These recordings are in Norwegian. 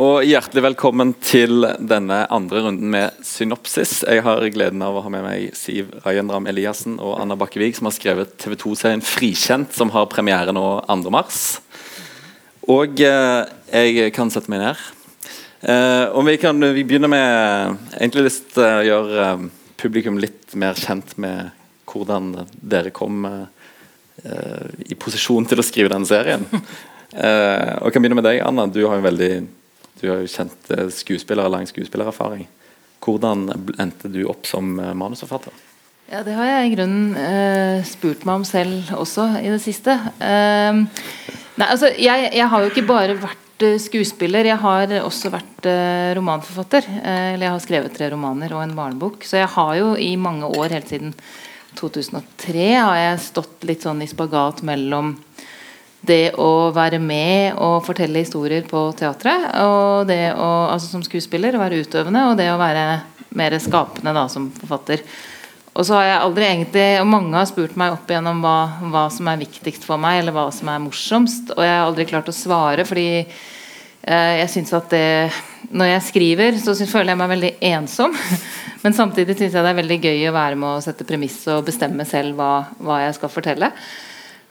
og hjertelig velkommen til denne andre runden med Synopsis. Jeg har gleden av å ha med meg Siv Rajendram Eliassen og Anna Bakkevig, som har skrevet TV 2-serien 'Frikjent', som har premiere nå 2.3. Og eh, jeg kan sette meg ned. Eh, og vi kan vi begynner med egentlig lyst til å gjøre eh, publikum litt mer kjent med hvordan dere kom eh, i posisjon til å skrive denne serien. Eh, og jeg kan begynne med deg, Anna. Du har jo veldig du har jo kjent skuespillere, skuespiller lang skuespillererfaring. Hvordan endte du opp som eh, manusforfatter? Ja, Det har jeg i grunnen eh, spurt meg om selv også i det siste. Eh, nei, altså, jeg, jeg, har jo ikke bare vært eh, skuespiller, jeg har også vært eh, romanforfatter. eller jeg har skrevet tre romaner og en barnebok. Så jeg har jo i mange år, helt siden 2003, har jeg stått litt sånn i spagat mellom det å være med og fortelle historier på teatret, og det å, altså som skuespiller, være utøvende, og det å være mer skapende da, som forfatter. Og så har jeg aldri egentlig, og Mange har spurt meg opp igjennom hva, hva, som er viktigst for meg, eller hva som er morsomst, og jeg har aldri klart å svare, fordi eh, jeg synes at det Når jeg skriver, så synes, føler jeg meg veldig ensom. Men samtidig syns jeg det er veldig gøy å være med å sette premiss og bestemme selv hva, hva jeg skal fortelle.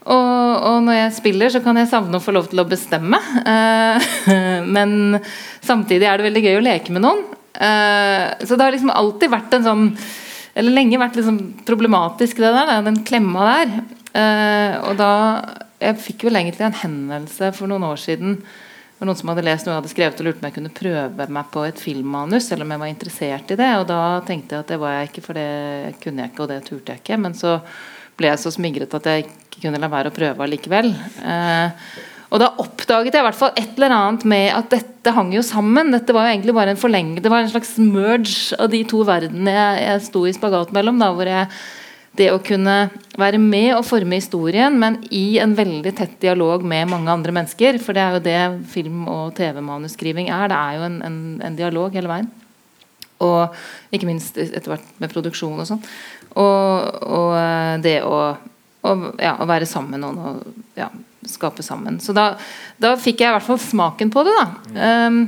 Og, og, når jeg spiller, så kan jeg savne å få lov til å bestemme. Uh, men samtidig er det veldig gøy å leke med noen. Uh, så det har liksom alltid vært en sånn Eller lenge vært liksom problematisk, det der, den klemma der. Uh, og da Jeg fikk vel egentlig en henvendelse for noen år siden det var noen som hadde lest noe jeg hadde skrevet og lurte om jeg kunne prøve meg på et filmmanus. Eller om jeg var interessert i det. Og da tenkte jeg at det var jeg ikke, for det kunne jeg ikke, og det turte jeg ikke. Men så ble jeg så smigret at jeg ikke kunne la være å prøve allikevel. Eh, og da oppdaget jeg i hvert fall et eller annet med at dette hang jo sammen. Dette var jo egentlig bare en forlenge, det var en slags merge av de to verdenene jeg, jeg sto i spagat mellom. Da, hvor jeg, det å kunne være med og forme historien, men i en veldig tett dialog med mange andre mennesker. For det er jo det film- og TV-manusskriving er. Det er jo en, en, en dialog hele veien. Og ikke minst etter hvert med produksjon og sånn. Og, og, eh, det å, å, ja, å, være sammen med noen og ja, skape sammen. Så da, da, fikk jeg i hvert fall smaken på det. da um,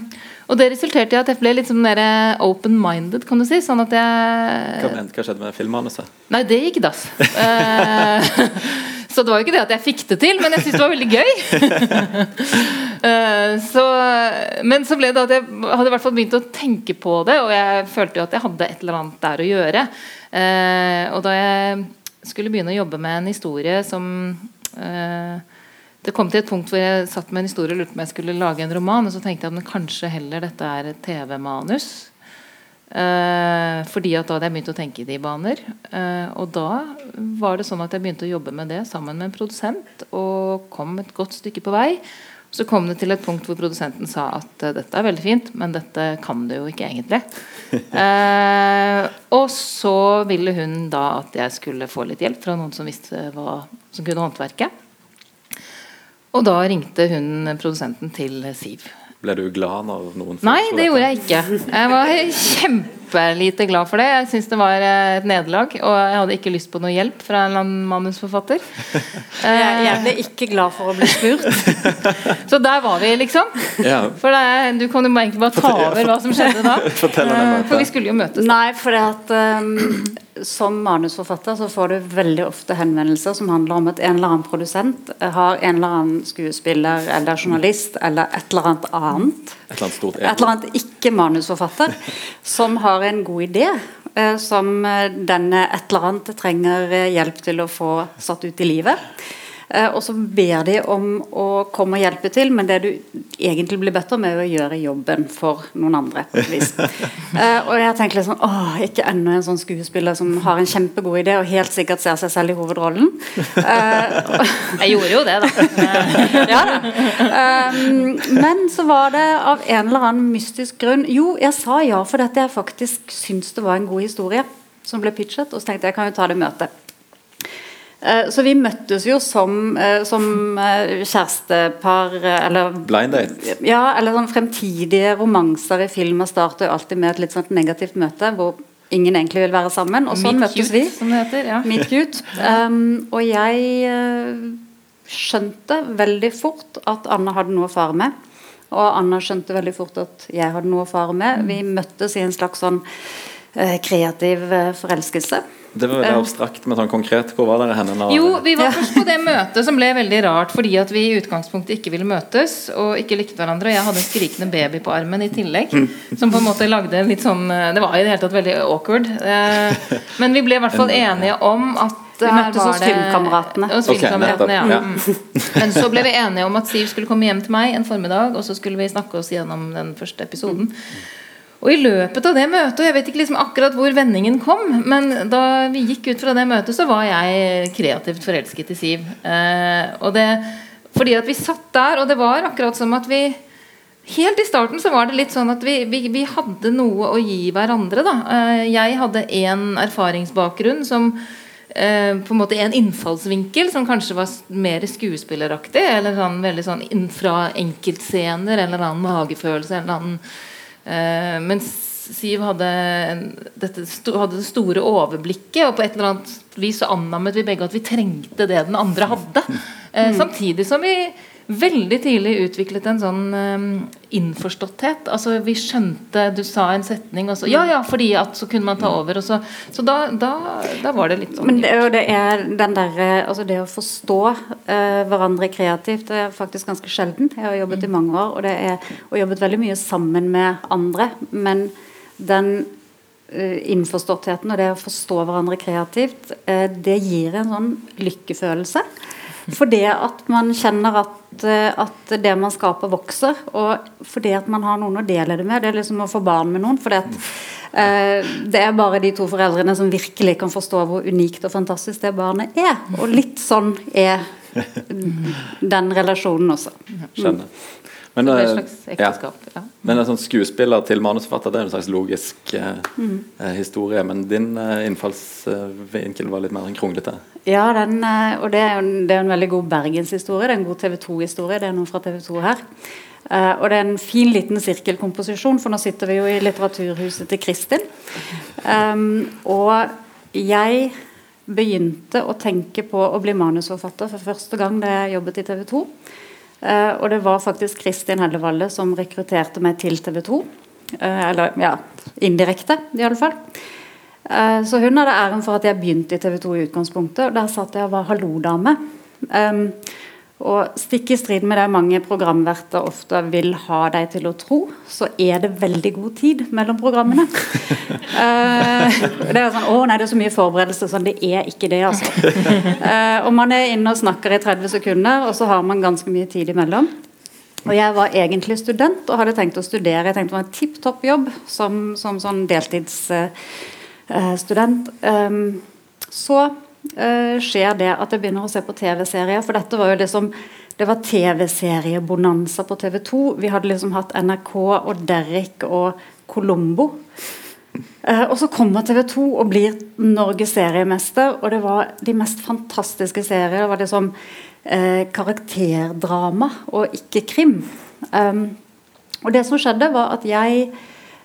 og det resulterte i at jeg ble litt sånn mer open-minded, kan du si. Sånn at jeg Hva, hva skjedde med filmmanuset? Nei, det gikk i dass. så det var jo ikke det at jeg fikk det til, men jeg syntes det var veldig gøy. uh, så, men så ble det at jeg hadde i hvert fall begynt å tenke på det, og jeg følte jo at jeg hadde et eller annet der å gjøre. Uh, og da jeg skulle begynne å jobbe med en historie som det kom til et punkt hvor jeg satt med en historie og lurte på om jeg skulle lage en roman. Og så tenkte jeg at kanskje heller dette er et TV-manus. Eh, fordi at da hadde jeg begynt å tenke i de baner. Eh, og da var det sånn at jeg begynte å jobbe med det sammen med en produsent. Og kom et godt stykke på vei. Så kom det til et punkt hvor produsenten sa at uh, dette er veldig fint, men dette kan du jo ikke egentlig. eh, og så ville hun da at jeg skulle få litt hjelp fra noen som visste hva som kunne håndverket. Og da ringte hun produsenten til Siv. Ble du glad når noen Nei, det gjorde jeg ikke. Jeg var kjempelite glad for det. Jeg syns det var eh, et nederlag, og jeg hadde ikke lyst på noe hjelp fra en eller annen manusforfatter. Jeg, jeg ble ikke glad for å bli spurt. Så der var vi, liksom. Ja. For det, du kan jo egentlig bare ta over hva som skjedde da. Eh, for vi skulle jo møtes. Nei, for det at um, som manusforfatter så får du veldig ofte henvendelser som handler om at en eller annen produsent har en eller annen skuespiller eller journalist eller et eller annet annet. Et eller annet, stort, et eller annet ikke-manusforfatter som har en god idé. Eh, som eh, denne et eller annet trenger eh, hjelp til å få satt ut i livet. Eh, og så ber de om å komme og hjelpe til, men det du egentlig blir bedt om, er å gjøre jobben for noen andre. på et vis. uh, og jeg tenker litt sånn åh, ikke enda en sånn skuespiller som har en kjempegod idé og helt sikkert ser seg selv i hovedrollen. Uh, jeg gjorde jo det, da. ja da. Men så var det av en eller annen mystisk grunn Jo, jeg sa ja fordi jeg faktisk syns det var en god historie som ble pitchet, og så tenkte jeg kan jo ta det møtet. Eh, så vi møttes jo som, eh, som eh, kjærestepar eller Blind date? Ja, eller sånn fremtidige romanser i film starter jo alltid med et litt sånt negativt møte hvor ingen egentlig vil være sammen. Og sånn møttes vi. Som det heter, ja. Meet cute. Um, og jeg skjønte veldig fort at Anna hadde noe å fare med. Og Anna skjønte veldig fort at jeg hadde noe å fare med. Vi møttes i en slags sånn kreativ forelskelse. Det var veldig abstrakt, men sånn konkret, hvor var dere henne? Jo, vi var først på det møtet som ble veldig rart fordi at vi i utgangspunktet ikke ville møtes og ikke likte hverandre. Og jeg hadde en skrikende baby på armen i tillegg. Som på en måte lagde en litt sånn eh, Det var i det hele tatt veldig awkward. Eh, Men vi ble i hvert fall enige om at Vi møttes hos Filmkameratene. Hos filmkameratene, okay, ja. Mm. Men så ble vi enige om at Siv skulle komme hjem til meg en formiddag, og så skulle vi snakke oss gjennom den første episoden. Og i løpet av det møtet, og jeg vet ikke liksom akkurat hvor vendingen kom, men da vi gikk ut fra det møtet, så var jeg kreativt forelsket i Siv. Eh, og det, fordi at vi satt der, og det var akkurat som at vi Helt i starten så var det litt sånn at vi, vi, vi hadde noe å gi hverandre. Da. Eh, jeg hadde en erfaringsbakgrunn som eh, på en måte en innfallsvinkel som kanskje var mer skuespilleraktig. Eller sånn, veldig sånn fra enkeltscener, en eller annen magefølelse. En eller annen, eh, mens Siv hadde, en, dette hadde det store overblikket, og på et eller annet vis så annammet vi begge at vi trengte det den andre hadde. Eh, Samtidig som vi veldig tidlig utviklet en sånn eh, innforståtthet. Altså Vi skjønte Du sa en setning, og så Ja, ja, fordi at Så kunne man ta over. Og så, så da, da, da var det litt sånn Men det, det er den der, altså det å forstå uh, hverandre kreativt det er faktisk ganske sjelden. Jeg har jobbet i mange år og, det er, og jobbet veldig mye sammen med andre. Men den eh, innforståttheten og det å forstå hverandre kreativt, eh, det gir en sånn lykkefølelse. Fordi at man kjenner at, eh, at det man skaper, vokser. Og fordi at man har noen å dele det med. Det er liksom å få barn med noen. Fordi at eh, det er bare de to foreldrene som virkelig kan forstå hvor unikt og fantastisk det barnet er. Og litt sånn er den relasjonen også. Skjønner. Men, Det er eh, et slags ekteskap. Ja. men en sånn skuespiller til manusforfatter, det er en slags logisk eh, Mm. eh, historie. Men din eh, innfallsvinkel var litt mer kronglete. Ja, den, eh, og det er en, det er en veldig god bergenshistorie. Det er en god TV 2-historie. Det er noe fra TV 2 her. Uh, og det er en fin liten sirkelkomposisjon, for nå sitter vi jo i Litteraturhuset til Kristin. Um, og jeg begynte å tenke på å bli manusforfatter for første gang da jeg jobbet i TV 2. Eh, og det var faktisk Kristin Hellevalle som rekrutterte meg til TV 2. Eh, eller ja, indirekte, i alle fall. Eh, så hun hadde æren for at jeg begynte i TV 2 i utgangspunktet. og Der satt jeg og var hallo-dame. Og stikk i strid med det mange programverter ofte vil ha deg til å tro, så er det veldig god tid mellom programmene. uh, det er sånn, å nei, det er så mye forberedelse. Sånn, det er ikke det, altså. Uh, og man er inne og snakker i 30 sekunder, og så har man ganske mye tid imellom. Og jeg var egentlig student og hadde tenkt å studere. Jeg tenkte det var en tipp topp jobb som, som sånn deltidsstudent. Um, så eh, skjer det at jeg begynner å se på TV-serier. For dette var jo liksom det var TV-seriebonanza på TV 2. Vi hadde liksom hatt NRK og Derrick og Colombo. Uh, og så kommer TV 2 og blir Norges seriemester, og det var de mest fantastiske serier. Det var liksom uh, karakterdrama og ikke krim. Um, og det som skjedde, var at jeg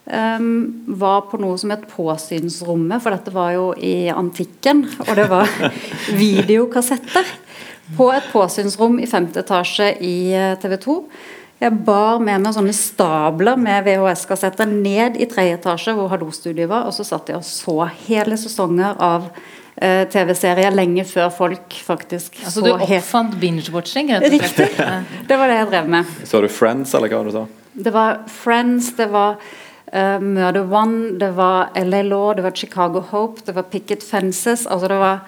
var på noe som het Påsynsrommet, for dette var jo i antikken, og det var videokassetter på et påsynsrom i femte etasje i TV 2. Jeg bar med meg sånne stabler med VHS-kassetter ned i tredje etasje, hvor Hallo-studiet var, og så satt jeg og så hele sesonger av eh, TV-serier lenge før folk faktisk Altså så du helt oppfant binge-watching? Riktig. Det var det jeg drev med. Så du Friends, eller hva var det du sa? Det var Friends, det var uh, Murder One, det var LA Law, det var Chicago Hope, det var Picket Fences. Altså det var,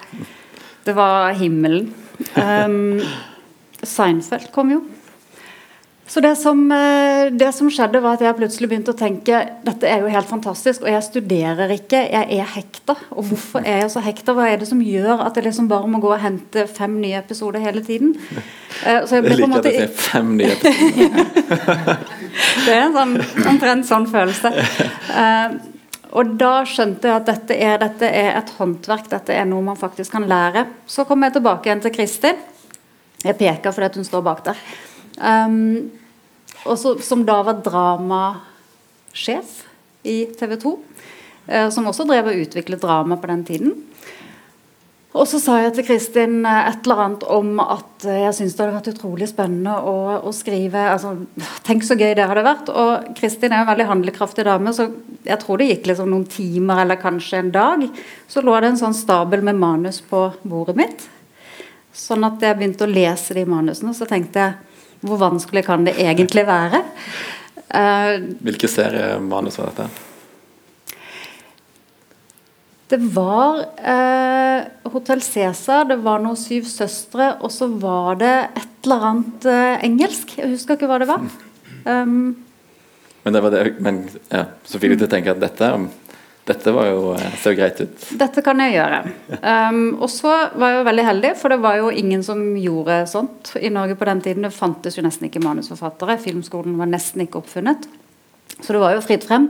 det var himmelen. Um, Seinfeld kom jo. Så det som, eh, det som skjedde, var at jeg plutselig begynte å tenke dette er jo helt fantastisk, og jeg studerer ikke, jeg er hekta. Og hvorfor er jeg så hekta? Hva er det som gjør at jeg liksom bare må gå og hente fem nye episoder hele tiden? Eh, Så jeg ble på en liker at det er fem nye episoder. det er en sånn, omtrent sånn følelse. Eh, og da skjønte jeg at dette er, dette er et håndverk, dette er noe man faktisk kan lære. Så kom jeg tilbake igjen til Kristin. Jeg peker fordi at hun står bak der. Um, og så, som da var dramasjef i TV 2. eh, som også drev og utviklet drama på den tiden. Og så sa jeg til Kristin et eller annet om at jeg syntes det hadde vært utrolig spennende å, å, skrive altså, Tenk så gøy det hadde vært. Og Kristin er en veldig handlekraftig dame, så jeg tror det gikk liksom noen timer eller kanskje en dag. Så lå det en sånn stabel med manus på bordet mitt. Sånn at jeg begynte å lese de manusene, så tenkte jeg hvor vanskelig kan det egentlig være? Uh, Hvilke seriemanus var dette? Det var eh, Hotell Cæsar, det var noen Syv søstre, og så var det et eller annet eh, engelsk. Jeg husker ikke hva det var. Um, men det var det, men ja, så fikk du til å tenke at dette, dette var jo, så ser jo greit ut. Dette kan jeg gjøre. Um, og så var jeg jo veldig heldig, for det var jo ingen som gjorde sånt i Norge på den tiden. Det fantes jo nesten ikke manusforfattere. Filmskolen var nesten ikke oppfunnet. Så det var jo fritt frem.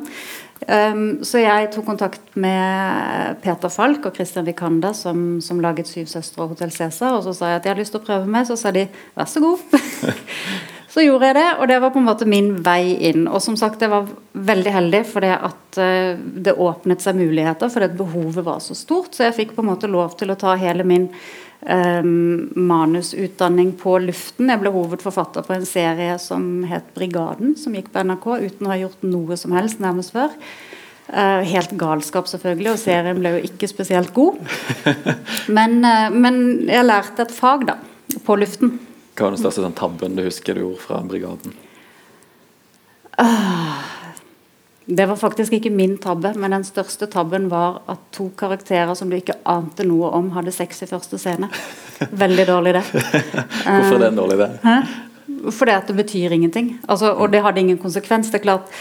Um, så jeg tok kontakt med Peter Falk og Christian Vikander, som, som laget 'Syv søstre' og 'Hotell Cæsar'. Og så sa jeg at jeg hadde lyst til å prøve meg. Så sa de 'vær så god'. så gjorde jeg det, og det var på en måte min vei inn. Og som sagt, jeg var veldig heldig fordi at uh, det åpnet seg muligheter, fordi behovet var så stort. Så jeg fikk på en måte lov til å ta hele min um, manusutdanning på luften. Jeg ble hovedforfatter på en serie som het 'Brigaden', som gikk på NRK uten å ha gjort noe som helst nærmest før. Uh, helt galskap, selvfølgelig, og serien ble jo ikke spesielt god. Men, uh, men jeg lærte et fag, da, på luften. Hva var den største sånn, tabben du husker du gjorde fra Brigaden? Uh, det var faktisk ikke min tabbe, men den største tabben var at to karakterer som du ikke ante noe om, hadde sex i første scene. Veldig dårlig, det. Hvorfor er det en dårlig idé? Fordi at det betyr ingenting. Altså, og det hadde ingen konsekvens. Det er klart,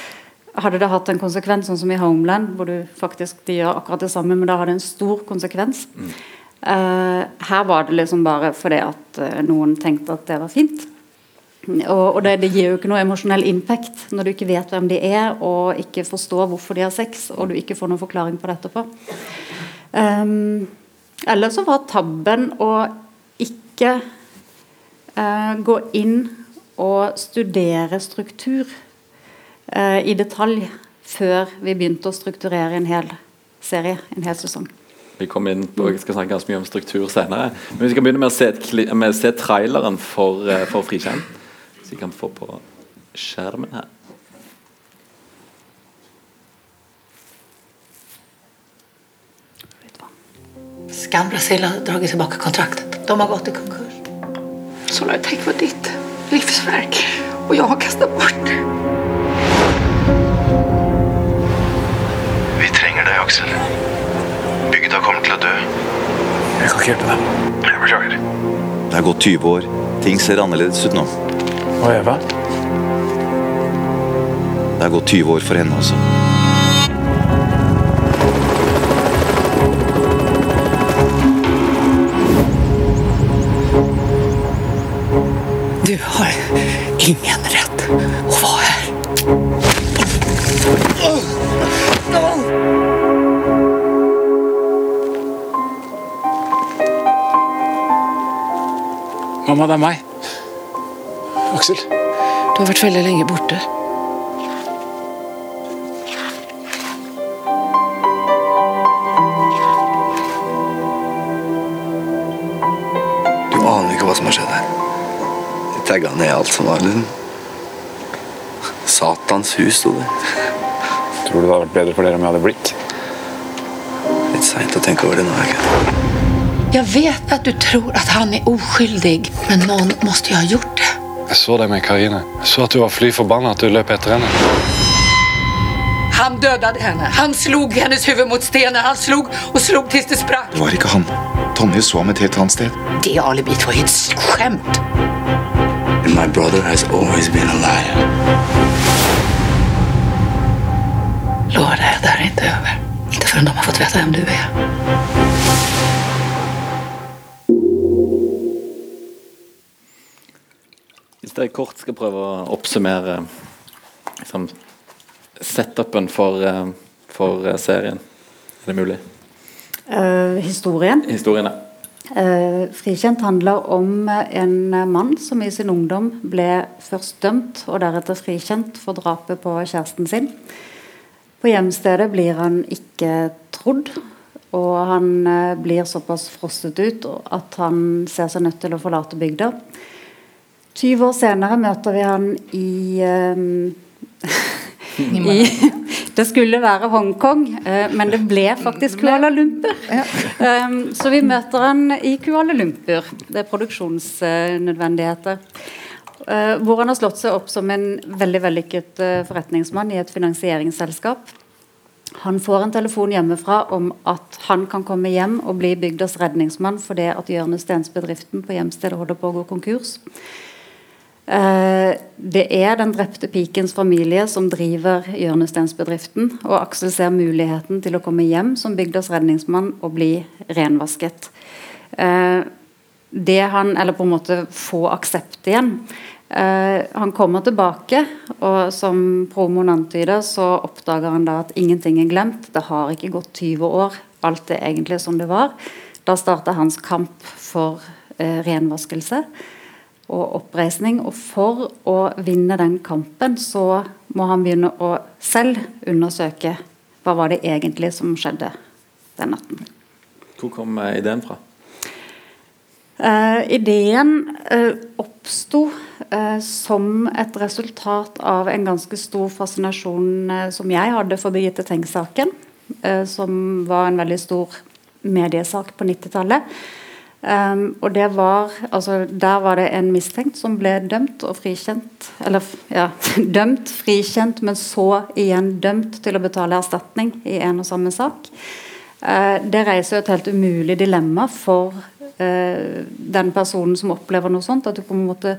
Hadde det hatt en konsekvens, sånn som i Homeland, hvor du faktisk de gjør akkurat det samme, men da hadde det en stor konsekvens. Mm. Uh, her var det liksom bare fordi at uh, noen tenkte at det var fint. Og, og det, det, gir jo ikke noe emosjonell impact når du ikke vet hvem de er, og ikke forstår hvorfor de har sex, og du ikke får noen forklaring på det etterpå. Um, eller så var tabben å ikke uh, gå inn og studere struktur uh, i detalj før vi begynte å strukturere en hel serie, en hel sesong. Vi kommer inn på, jeg skal snakke ganske mye om struktur senere. Men vi skal begynne med å se, med å se traileren for, uh, for Frikjent. Så vi kan få på skjermen her. Skam Brasil har dratt tilbake kontraktet. De har gått i konkurs. Så la jeg tenke på ditt livsverk og jeg har kastet bort det. Vi trenger deg, Aksel. Bygda kommer til å dø. Jeg kan ikke hjelpe deg. Jeg beklager. Det er gått 20 år. Ting ser annerledes ut nå. Og Eva? Det har gått 20 år for henne også. Du har ingen Mamma, det er meg. Aksel? Du har vært veldig lenge borte. Du aner ikke hva som har skjedd her. De tagga ned alt som var liksom Satans hus, sto det. Tror du det hadde vært bedre for dere om jeg hadde blitt? Litt seint å tenke over det nå. ikke? Jeg vet at du tror at han er uskyldig, men noen måtte jo ha gjort det. Jeg så deg med Karine. Jeg så at du var fly forbanna at du løp etter henne. Han døde henne. Han slog hennes hode mot stenen. Han slog og slog til det sprakk. Det var ikke han. Tonje så ham et helt annet sted. Det alibiet var et skjemt. And my brother has always been a liar. Deg, det er ikke over. Ikke før de har fått vite hvem du jeg kort skal prøve å oppsummere liksom, setupen for, eh, for, eh, serien. Er det mulig? Uh, historien? Historien, ja. Uh, 'Frikjent' handler om en mann som i sin ungdom ble først dømt og deretter frikjent for drapet på kjæresten sin. På hjemstedet blir han ikke trodd, Og han blir såpass frosset ut at han ser seg nødt til å forlate bygda. 20 år senere møter vi han i, um, i Det skulle være Hongkong, eh, men det ble faktisk Kuala Lumpur. Um, så vi møter han i Kuala Lumpur. Det er produksjonsnødvendigheter. Uh, hvor han har slått seg opp som en veldig vellykket uh, forretningsmann i et finansieringsselskap. Han får en telefon hjemmefra om at han kan komme hjem og bli bygdas redningsmann fordi at hjørnestensbedriften på hjemstedet holder på å gå konkurs. Uh, det er den drepte pikens familie som driver hjørnestensbedriften. Og Aksel ser muligheten til å komme hjem som bygdas redningsmann og bli renvasket. Uh, det han, eller på en måte få aksept igjen. Uh, han kommer tilbake, og som promoen antyder, så oppdager han da at ingenting er glemt. Det har ikke gått 20 år. Alt er egentlig som det var. Da starter hans kamp for renvaskelse og oppreisning. Og for å vinne den kampen, så må han begynne å selv undersøke hva var det egentlig som skjedde den natten. Hvor kom uh, ideen fra? Uh, ideen uh, oppsto uh, som et resultat av en ganske stor fascinasjon som jeg hadde for Birgitte Tengs-saken, som var en veldig stor mediesak på 90-tallet. Um, og det var, altså, Der var det en mistenkt som ble dømt og frikjent. Eller ja, dømt, frikjent, men så igjen dømt til å betale erstatning i en og samme sak. det reiser jo et helt umulig dilemma for uh, den personen som opplever noe sånt. At du på en måte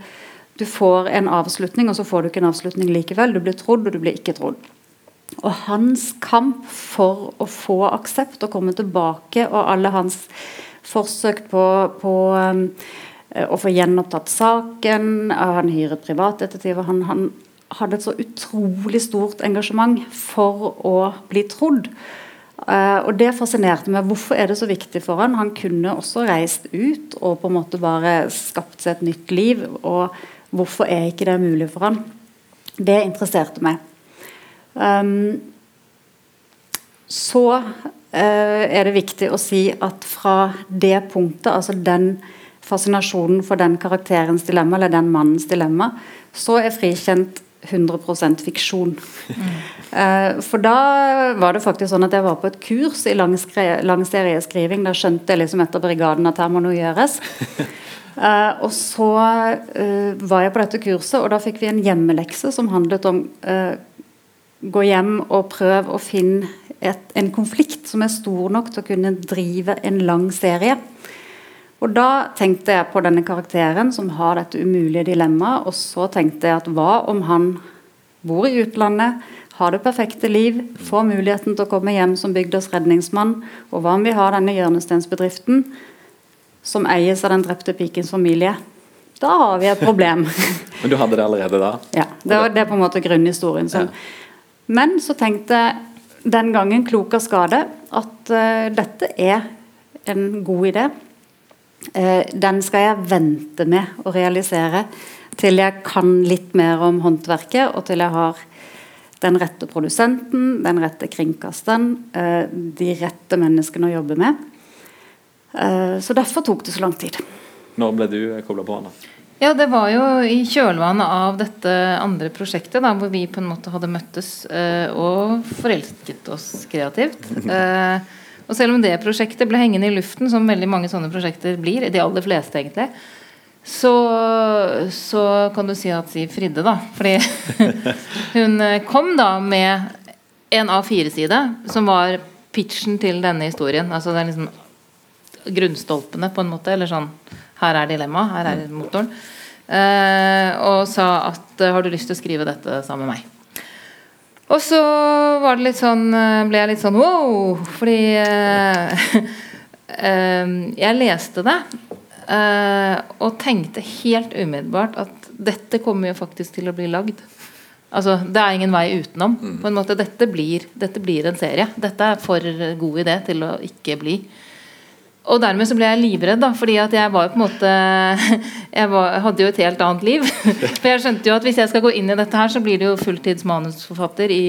du får en avslutning, og så får du ikke en avslutning likevel. Du blir trodd, og du blir ikke trodd. Og hans kamp for å få aksept og komme tilbake, og alle hans forsøk på, på um, å få gjenopptatt saken, han hyret privatdetektiver han, han hadde et så utrolig stort engasjement for å bli trodd. Uh, og Det fascinerte meg. Hvorfor er det så viktig for han? Han kunne også reist ut og på en måte bare skapt seg et nytt liv. og Hvorfor er ikke det mulig for han? Det interesserte meg. Um, så er det viktig å si at fra det punktet, altså den fascinasjonen for den karakterens dilemma, eller den mannens dilemma, så er frikjent 100 fiksjon. Mm. Uh, for da var det faktisk sånn at jeg var på et kurs i lang, lang serieskriving. Da skjønte jeg liksom etter brigaden at her må noe gjøres. Uh, og så uh, var jeg på dette kurset, og da fikk vi en hjemmelekse som handlet om gå hjem og prøve å finne et, en konflikt som er stor nok til å kunne drive en lang serie. Og Da tenkte jeg på denne karakteren som har dette umulige dilemmaet. Og så tenkte jeg at hva om han bor i utlandet, har det perfekte liv, får muligheten til å komme hjem som bygdas redningsmann, og hva om vi har denne hjørnestensbedriften som eies av den drepte pikens familie? Da har vi et problem. Men du hadde det allerede da? Ja. Det, var, det på en måte grunnhistorien. Ja. Men så tenkte jeg den gangen klok av skade at uh, dette er en god idé. Uh, den skal jeg vente med å realisere til jeg kan litt mer om håndverket, og til jeg har den rette produsenten, den rette kringkasteren, uh, de rette menneskene å jobbe med. Så derfor tok det så lang tid. Når ble du kobla på? Anna? Ja, Det var jo i kjølvannet av dette andre prosjektet, da, hvor vi på en måte hadde møttes og forelsket oss kreativt. Og selv om det prosjektet ble hengende i luften, som veldig mange sånne prosjekter blir, de aller fleste egentlig, så, så kan du si at si fridde, da. Fordi hun kom da med en A4-side som var pitchen til denne historien. Altså det er liksom grunnstolpene, på en måte. Eller sånn Her er dilemmaet, her er motoren. Eh, og sa at har du lyst til å skrive dette sammen med meg? Og så var det litt sånn, eh, ble jeg litt sånn wow, fordi uh, uh, Jeg leste det uh, og tenkte helt umiddelbart at dette kommer jo faktisk til å bli lagd. Altså, Det er ingen vei utenom. Mm. På en måte, dette blir, dette blir en serie. Dette er for god idé til å ikke bli. Og dermed så ble jeg livredd, da, fordi at jeg var jo på en måte Jeg var, hadde jo et helt annet liv. For jeg skjønte jo at hvis jeg skal gå inn i dette her, så blir det jo fulltids manusforfatter i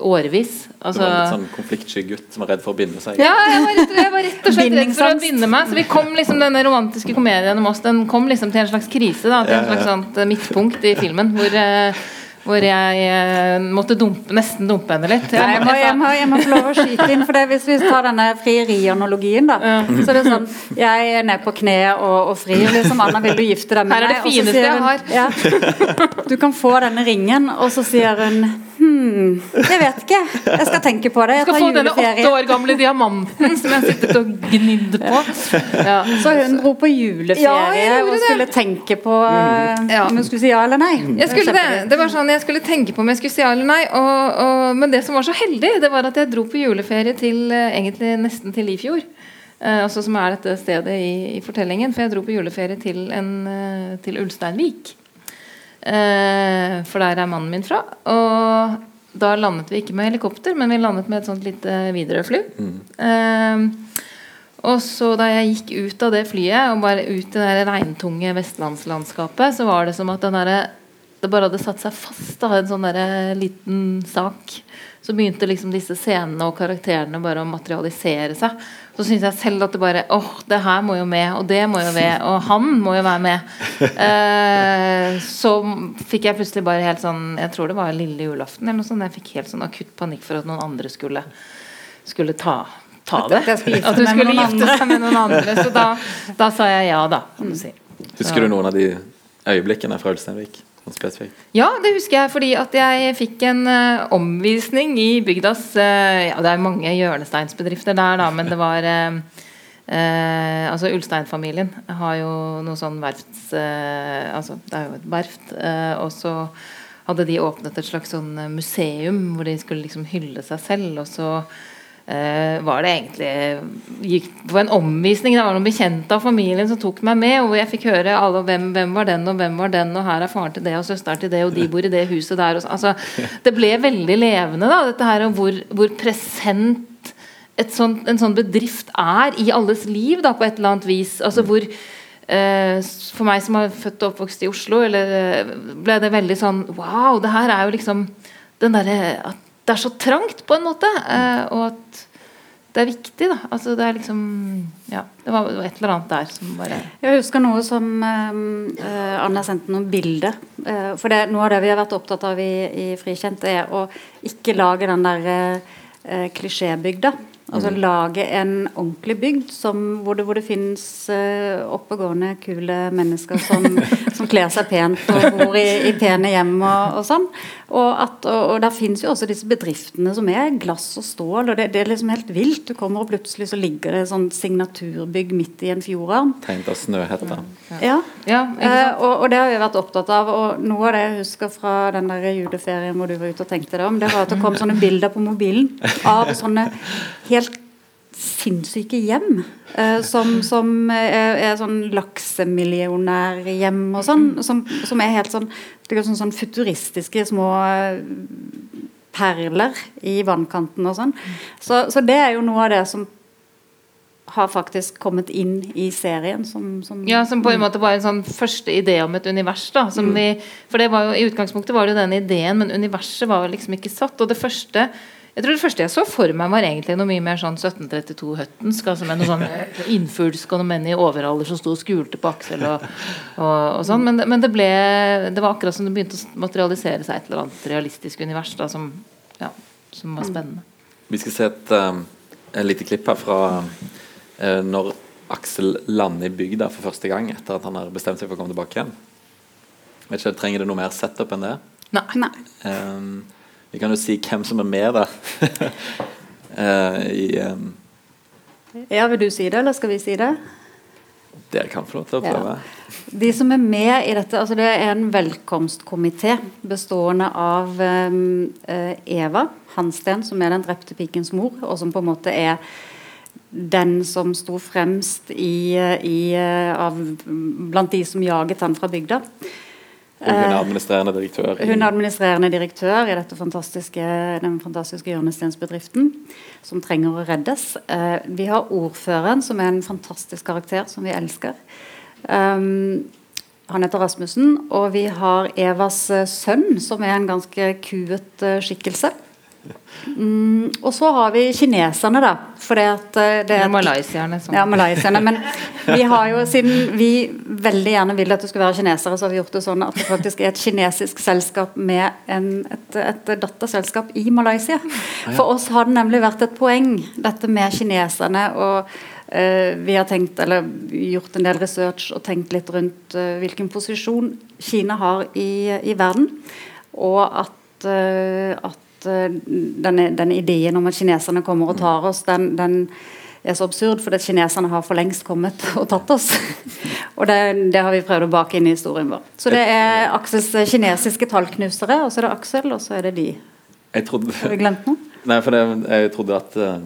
årevis. Du Altså, var litt sånn konfliktsky gutt som var redd for å binde seg. ja, jeg var, rett, jeg var rett og slett redd for å binde meg. Så vi kom liksom denne romantiske komedien om oss Den kom liksom til en slags krise. da Til en slags sånt eh, midtpunkt i filmen. Hvor, eh, hvor jeg eh, måtte dumpe, nesten dumpe henne litt. Jeg, må, jeg, må, jeg må få lov å skyte inn, for det, hvis vi tar denne frierianologien, da. Så er det sånn Jeg er ned på kne og, og frir, liksom. Anna, vil du gifte deg med Her er det meg? Så fineste jeg har. Ja, du kan få denne ringen, og så sier hun Hm, jeg vet ikke. Jeg skal tenke på det. Jeg skal tar få denne åtte år gamle diamanten som jeg har sittet og gnidd på. Ja. Så hun dro på juleferie Ja, og skulle det. skulle tenke på eh, Ja. om hun skulle si ja eller nei. Jeg skulle det. det var sånn jeg skulle tenke på om jeg skulle si ja eller nei. Og, og, men det som var så heldig, det var at jeg dro på juleferie til eh, egentlig nesten til Ifjord. fjor altså som er dette stedet i, i fortellingen. For jeg dro på juleferie til, en, eh, til Ulsteinvik. Eh, for der er mannen min fra. Og da landet vi ikke med helikopter, men vi landet med et sånt lite Widerøe-fly. Eh, og så da jeg gikk ut av det flyet og bare ut i det regntunge vestlandslandskapet, så var det som at den derre det bare hadde satt seg fast. av en sånn der liten sak. Så begynte liksom disse scenene og karakterene bare å materialisere seg. Så syntes jeg selv at det bare åh, det her må jo med, og det må jo med, og han må jo være med. Eh, så fikk jeg plutselig bare helt sånn Jeg tror det var lille julaften eller noe sånt. Jeg fikk helt sånn akutt panikk for at noen andre skulle, skulle ta, ta det. At jeg At du skulle gifte seg med noen andre. Så da, da sa jeg ja, da. Kan du si. Husker du noen av de øyeblikkene fra Ulsteinvik? Spesifikt? Ja, det husker jeg fordi at jeg fikk en uh, omvisning i bygdas uh, Ja, det er mange hjørnesteinsbedrifter der, da, men det var uh, Altså Ulstein-familien har jo noe sånn verfts... altså, det er jo et verft. og så hadde de åpnet et slags sånn museum hvor de skulle liksom hylle seg selv. Og så var det egentlig Gikk på en omvisning. Det var noen bekjente av familien som tok meg med. Og jeg fikk høre alle, hvem, hvem var den og hvem var den, og her er faren til det og søsteren til det, og de bor i det huset der. Og, altså, det ble veldig levende, da, dette her, om hvor, hvor present et sånt, en sånn bedrift er i alles liv, da, på et eller annet vis. Altså hvor eh, For meg som er født og oppvokst i Oslo, eller, eh, ble det veldig sånn Wow, det her er jo liksom den derre At det er så trangt, på en måte. eh, og at det er viktig, da. Altså det er liksom Ja. Det var, et eller annet der som bare Jeg husker noe som eh, Anna sendte noen bilder. Eh, for det, noe av det vi har vært opptatt av i, i Frikjent, er å ikke lage den der eh, klisjébygda. Altså lage en ordentlig bygd som, hvor, det, hvor det finnes uh, oppegående, kule mennesker som, som kler seg pent og bor i, i pene hjem og, og sånn. Og, at, og, og der finnes jo også disse bedriftene som er glass og stål, og det, det er liksom helt vilt. Du kommer og plutselig så ligger det sånn signaturbygg midt i en fjordarm. Tegnet av Snøhetta. Ja. Ja, Eh, og, og det har vi vært opptatt av. Og noe av det jeg husker fra den der juleferien hvor du var ute og tenkte deg om, det var at det kom sånne bilder på mobilen av sånne helt sinnssyke hjem. eh, som, som er, er sånn laksemillionærhjem og sånn. Som, som er helt sånn, det er sånn, sånn futuristiske små eh, perler i vannkanten og sånn. Så, så det er jo noe av det som har faktisk kommet inn i serien. Som, som Ja, som på en måte var en sånn første idé om et univers. da som Mm. vi, For det var jo, I utgangspunktet var det jo denne ideen, men universet var liksom ikke satt. Og det første jeg tror det første jeg så for meg, var egentlig noe mye mer sånn 1732-høttensk. Altså med noe sånn innfulsk og noen menn i overalder som sto og skulte på Aksel og, og, og sånn. Men, det- men det ble Det var akkurat som det begynte å materialisere seg et eller annet realistisk univers da som, ja, som var spennende. Vi skal se et, um, lite klipp her fra uh, når Aksel lander i bygda for første gang etter at han har bestemt seg for å komme tilbake igjen. Vet ikke, Trenger det noe mer setup enn det? Nei. Nei. Um, vi kan jo si hvem som er med da Eh, i, um, Ja, Vil du si det, eller skal vi si det? Dere kan få lov til å Ja. prøve. De som er med i dette, altså det er en velkomstkomité bestående av um, Eva Hansten, som er den drepte pikens mor, og som på en måte er den som sto fremst i, i, eh, av, blant de som jaget han fra bygda. Hun er administrerende direktør. i- Hun er administrerende direktør i dette fantastiske, den fantastiske hjørnesteinsbedriften, som trenger å reddes. Eh, vi har ordføreren, som er en fantastisk karakter som vi elsker. Um, han heter Rasmussen. Og vi har Evas eh, sønn, som er en ganske kuet eh, skikkelse. Mm, og så har vi kineserne, da. For det at eh, det er Eller malaysierne. Som. ja, malaysierne. Men vi har jo, siden vi veldig gjerne vil at du skal være kinesere, så har vi gjort det sånn at det faktisk er et kinesisk selskap med en, et, et datterselskap i Malaysia. For oss har det nemlig vært et poeng, dette med kineserne. og eh, vi har tenkt, eller gjort en del research og tenkt litt rundt eh, hvilken posisjon Kina har i, i verden. Og at, eh, at eh, denne, denne ideen om at kineserne kommer og tar oss, den, den er så absurd, fordi kineserne har for lengst kommet og tatt oss. og det, det har vi prøvd å bake inn i historien vår. Så det er Aksels kinesiske tallknusere, og så er det Aksel, og så er det de. Jeg trodde, Har vi glemt noe? nei, for det, jeg trodde at eh,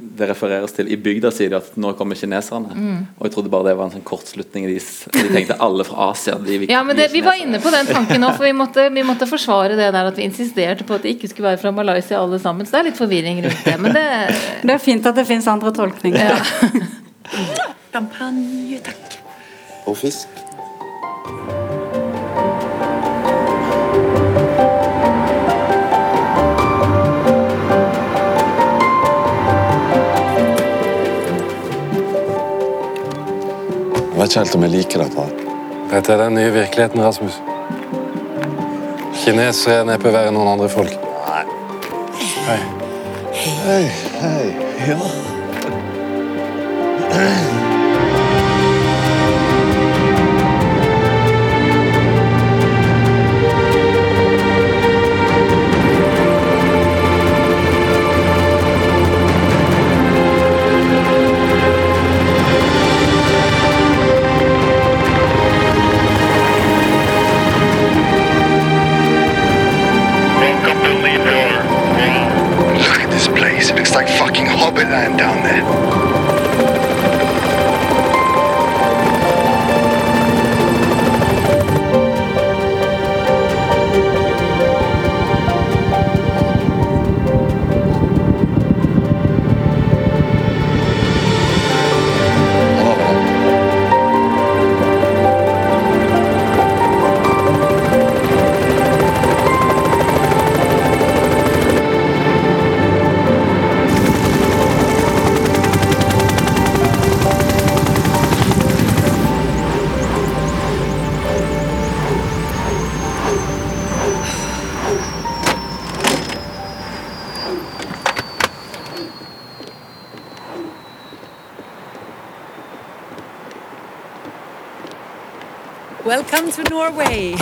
det refereres til I bygda sier de at nå kommer kineserne. Mm. Og jeg trodde bare det var en sånn kortslutning. De, de tenkte alle fra Asia. De Ja, men det, Vi var inne på den tanken nå, for vi måtte, vi måtte forsvare det der at vi insisterte på at de ikke skulle være fra Malaysia alle sammen. Så det er litt forvirring rundt det. Men det Det er fint at det finnes andre tolkninger. Champagne, takk. Og fisk. Vet ikke helt om jeg liker dette. Dette er den nye virkeligheten, Rasmus. Kinesere er neppe verre enn noen andre folk. Nei. Hei. Hei, hei. Ja. Welcome to Norway.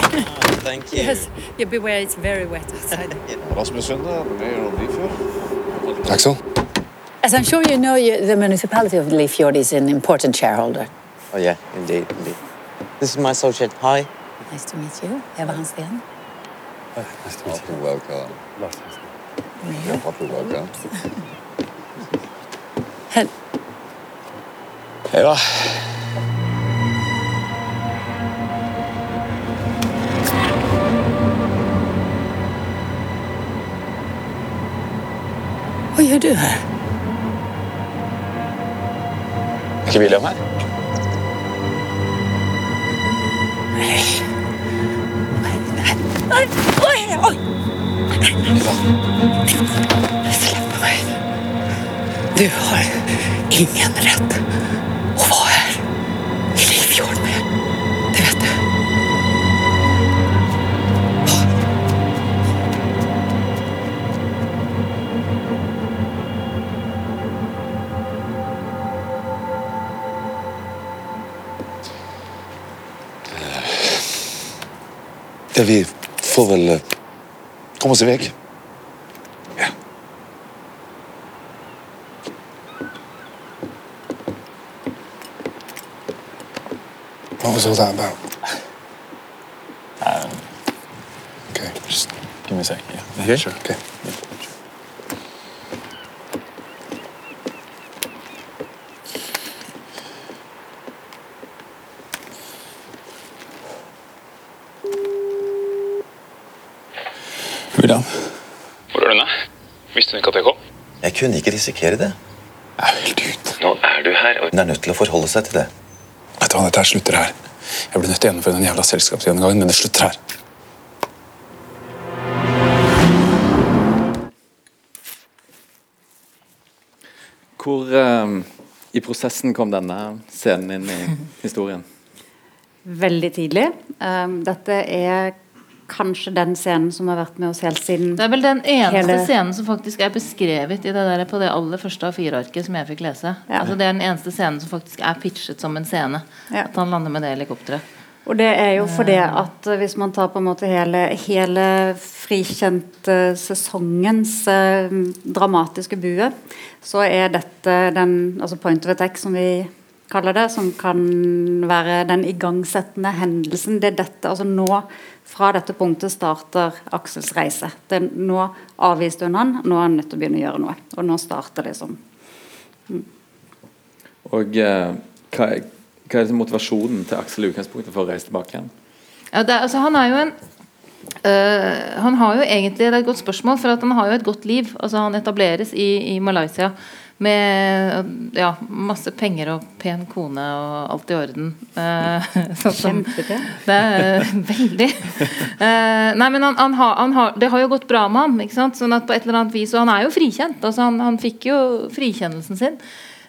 Thank you. yes, yeah, beware, it's very wet outside. Rasmus Sunde, mayor of Leafjord. Axel? As I'm sure you know, you, the municipality of Leafjord is an important shareholder. Oh yeah, indeed, indeed. This is my associate. Hi. Nice to meet you. Eva Hansten. Oh, nice to meet you. welcome. Lars Hansen. Heartily welcome. Hel- Ja. Gjør du her? Er ikke William her? Nei, oi, oi! Slipp meg. Du har ingen rett Ja, vi får vel eh, komme oss i vei. Ja. What was all that about? okay, just Give me a sec. Yeah. here. Sure. Okay. William. Hvor er du nå? Visste hun ikke at jeg kom? Jeg kunne ikke risikere det. Jeg er helt ut. Nå er du her, og Hun er nødt til å forholde seg til det. Vet du hva, Dette her slutter her. Jeg blir nødt til å gjennomføre den jævla selskapsgjennomgangen, men det slutter her. Hvor eh, i prosessen kom denne scenen inn i historien? Veldig tidlig. Um, dette er kanskje den scenen som har vært med oss helt siden Det er vel den eneste hele- scenen som faktisk er beskrevet i det der, på det aller første A4-arket som jeg fikk lese. Ja. Altså Det er den eneste scenen som faktisk er pitchet som en scene. Ja. At han lander med det helikopteret. Og det er jo fordi at eh, hvis man tar på en måte hele, hele frikjente sesongens eh, dramatiske bue, så er dette den altså point of attack, som vi kaller det, som kan være den igangsettende hendelsen. Det er dette, altså nå, Fra dette punktet starter Aksels reise. Det, nå avviste hun han, nå er han nødt til å begynne å gjøre noe. Og nå starter det sånn. Mm. Og eh, hva, er- hva er liksom motivasjonen til Aksel i utgangspunktet for å reise tilbake igjen? Ja, det, altså, han er jo en øh, Han har jo egentlig Det er et godt spørsmål, for at han har jo et godt liv. Altså, han etableres i, i Malaysia med ja, masse penger og pen kone og alt i orden. Eh, sånn Det er veldig. Eh, nei, men han, han har, han har, det har jo gått bra med ham. Ikke sant? Sånn at på et eller annet vis, Og han er jo frikjent. Altså, han, han fikk jo frikjennelsen sin.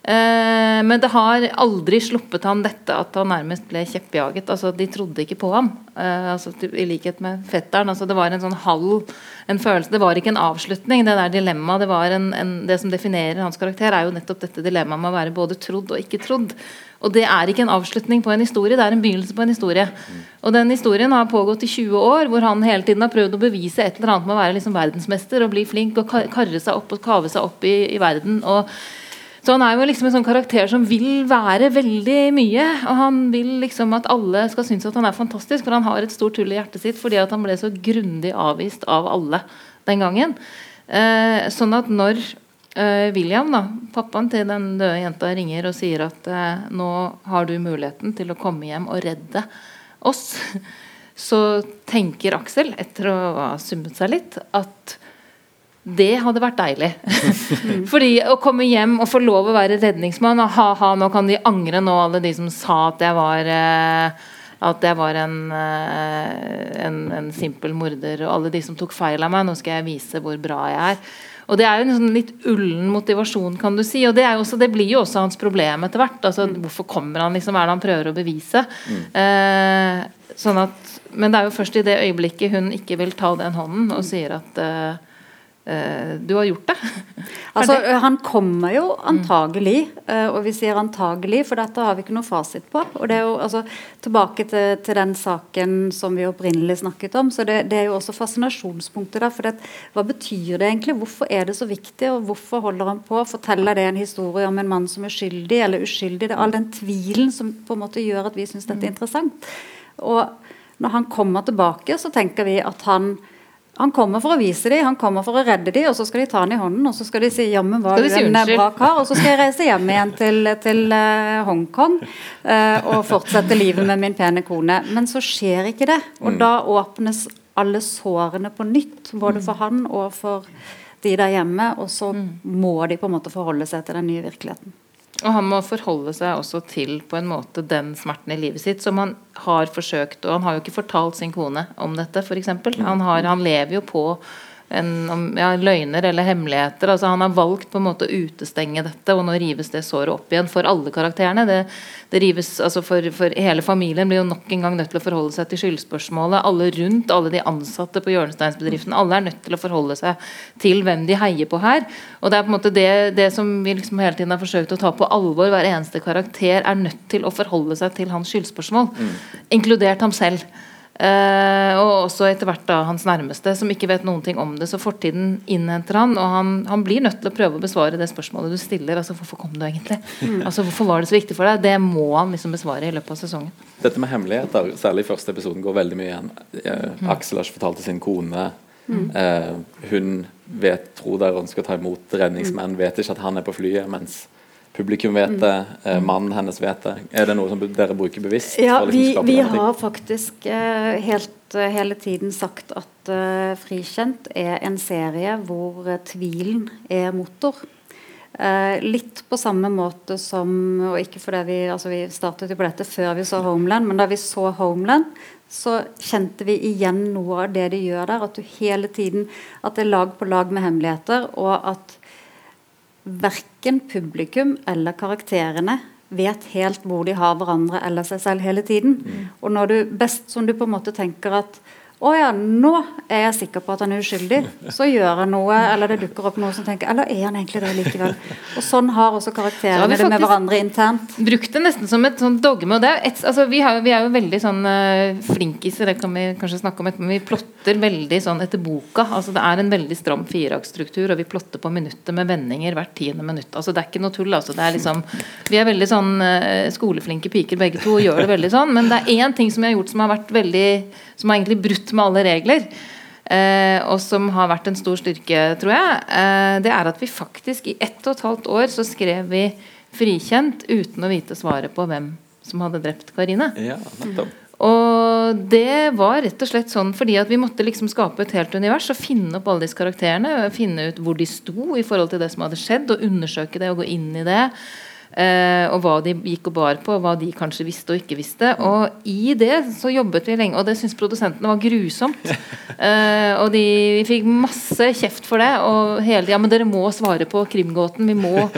Eh, men det har aldri sluppet han dette at han nærmest ble kjeppjaget. Altså, de trodde ikke på ham. Eh, altså, I likhet med fetteren. Altså, det var en sånn halv en følelse, Det var ikke en avslutning. Det der dilemmaet, det, var en, det som definerer hans karakter, er jo nettopp dette dilemmaet med å være både trodd og ikke trodd. Og det er ikke en avslutning på en historie, det er en begynnelse på en historie. Og den historien har pågått i 20 år, hvor han hele tiden har prøvd å bevise et eller annet med å være liksom verdensmester og bli flink og karre seg opp og kave seg opp i, i verden. og så han er jo liksom en sånn karakter som vil være veldig mye. Og han vil liksom at alle skal synes at han er fantastisk, for han har et stort hull i hjertet sitt fordi at han ble så grundig avvist av alle den gangen. Eh, sånn at når eh, William, da, pappaen til den døde jenta, ringer og sier at eh, nå har du muligheten til å komme hjem og redde oss, så tenker Aksel, etter å ha summet seg litt, at det hadde vært deilig. Fordi å komme hjem og få lov å være redningsmann og ha-ha, nå kan de angre nå, alle de som sa at jeg var eh, at jeg var en, eh, en, en simpel morder, og alle de som tok feil av meg. Nå skal jeg vise hvor bra jeg er. Og Det er jo en sånn litt ullen motivasjon, kan du si. Og det, er også, det blir jo også hans problem etter hvert. Altså, hvorfor kommer han, liksom, hva er det han prøver å bevise? Eh, sånn at, men det er jo først i det øyeblikket hun ikke vil ta den hånden og sier at eh, du har gjort det. Altså, Han kommer jo antagelig, eh, og vi sier antagelig, for dette har vi ikke noe fasit på. og det er jo, altså, Tilbake til, til den saken som vi opprinnelig snakket om. så Det, det er jo også fascinasjonspunktet der. for det, Hva betyr det egentlig? Hvorfor er det så viktig? og Hvorfor holder han på? Forteller det en historie om en mann som er skyldig eller uskyldig? Det er all den tvilen som på en måte gjør at vi syns dette er interessant. Og når han kommer tilbake, så tenker vi at han han kommer for å vise dem, han kommer for å redde dem, og så skal de ta han i hånden og så skal de si jammen var Skal du si en bra kar, og så skal jeg reise hjem igjen til, til uh, Hongkong uh, og fortsette livet med min pene kone. Men så skjer ikke det. Og Mm. da åpnes alle sårene på nytt, både for han og for de der hjemme, og så Mm. må de på en måte forholde seg til den nye virkeligheten. Og han må forholde seg også til på en måte den smerten i livet sitt som han har forsøkt Og han har jo ikke fortalt sin kone om dette, f.eks. Han, han lever jo på en, ja, løgner eller hemmeligheter. altså Han har valgt på en måte å utestenge dette, og nå rives det såret opp igjen for alle karakterene. Det, det rives, altså for, for Hele familien blir jo nok en gang nødt til å forholde seg til skyldspørsmålet. Alle rundt, alle de ansatte på hjørnesteinsbedriften, alle er nødt til å forholde seg til hvem de heier på her. Og Det er på en måte det, det som vi liksom hele tiden har forsøkt å ta på alvor. Hver eneste karakter er nødt til å forholde seg til hans skyldspørsmål, inkludert ham selv. Eh, og også etter hvert da hans nærmeste, som ikke vet noen ting om det. Så fortiden innhenter han, og han, han blir nødt til å prøve å besvare det spørsmålet du stiller. Altså, hvorfor kom du egentlig? Mm. Altså, hvorfor var det så viktig for deg? Det må han liksom besvare i løpet av sesongen. Dette med hemmeligheter, særlig i første episoden, går veldig mye igjen. Eh, Mm. Aksel har ikke fortalt til sin kone. Mm. Eh, hun vet, tror der hun skal ta imot redningsmenn, vet ikke at han er på flyet, mens publikum vet det, mm. mannen hennes vet det. Er det noe som dere bruker bevisst? Ja, liksom vi, vi har faktisk eh, helt, eh, hele tiden sagt at uh, Frikjent er en serie hvor eh, tvilen er motor. Uh, litt på samme måte som og ikke fordi Vi altså vi startet jo på dette før vi så Homeland, men da vi så Homeland, så kjente vi igjen noe av det de gjør der. At du hele tiden At det er lag på lag med hemmeligheter, og at verken publikum eller karakterene vet helt hvor de har hverandre eller seg selv hele tiden. Og når du best som du på en måte tenker at å ja, nå er jeg sikker på at han er uskyldig. Så gjør han noe, eller det dukker opp noe som tenker Eller er han egentlig det likevel? Og sånn har også Så har det med hverandre internt. Brukt det nesten som et sånn dogme. Og det er et, altså, vi, har, vi er jo veldig sånn uh, flinkiser, det kan vi kanskje snakke om etterpå, men vi plotter veldig sånn etter boka. Altså, det er en veldig stram fireaktstruktur, og vi plotter på minuttet med vendinger hvert tiende minutt. Altså, det er ikke noe tull. Altså, det er liksom, vi er veldig sånn uh, skoleflinke piker begge to og gjør det veldig sånn. Men det er én ting som vi har gjort som har vært veldig Som har egentlig brutt med alle regler. Eh, og som har vært en stor styrke, tror jeg, eh, det er at vi faktisk i ett og et halvt år så skrev vi 'Frikjent' uten å vite svaret på hvem som hadde drept Karine. Ja, nettopp. Og det var rett og slett sånn fordi at vi måtte liksom skape et helt univers og finne opp alle disse karakterene. Finne ut hvor de sto i forhold til det som hadde skjedd, og undersøke det og gå inn i det. Eh, og hva de gikk og bar på, hva de kanskje visste og ikke visste. Og i det så jobbet vi lenge, og det syntes produsentene var grusomt. Eh, og de, vi fikk masse kjeft for det. Og hele tida Men dere må svare på krimgåten. Vi må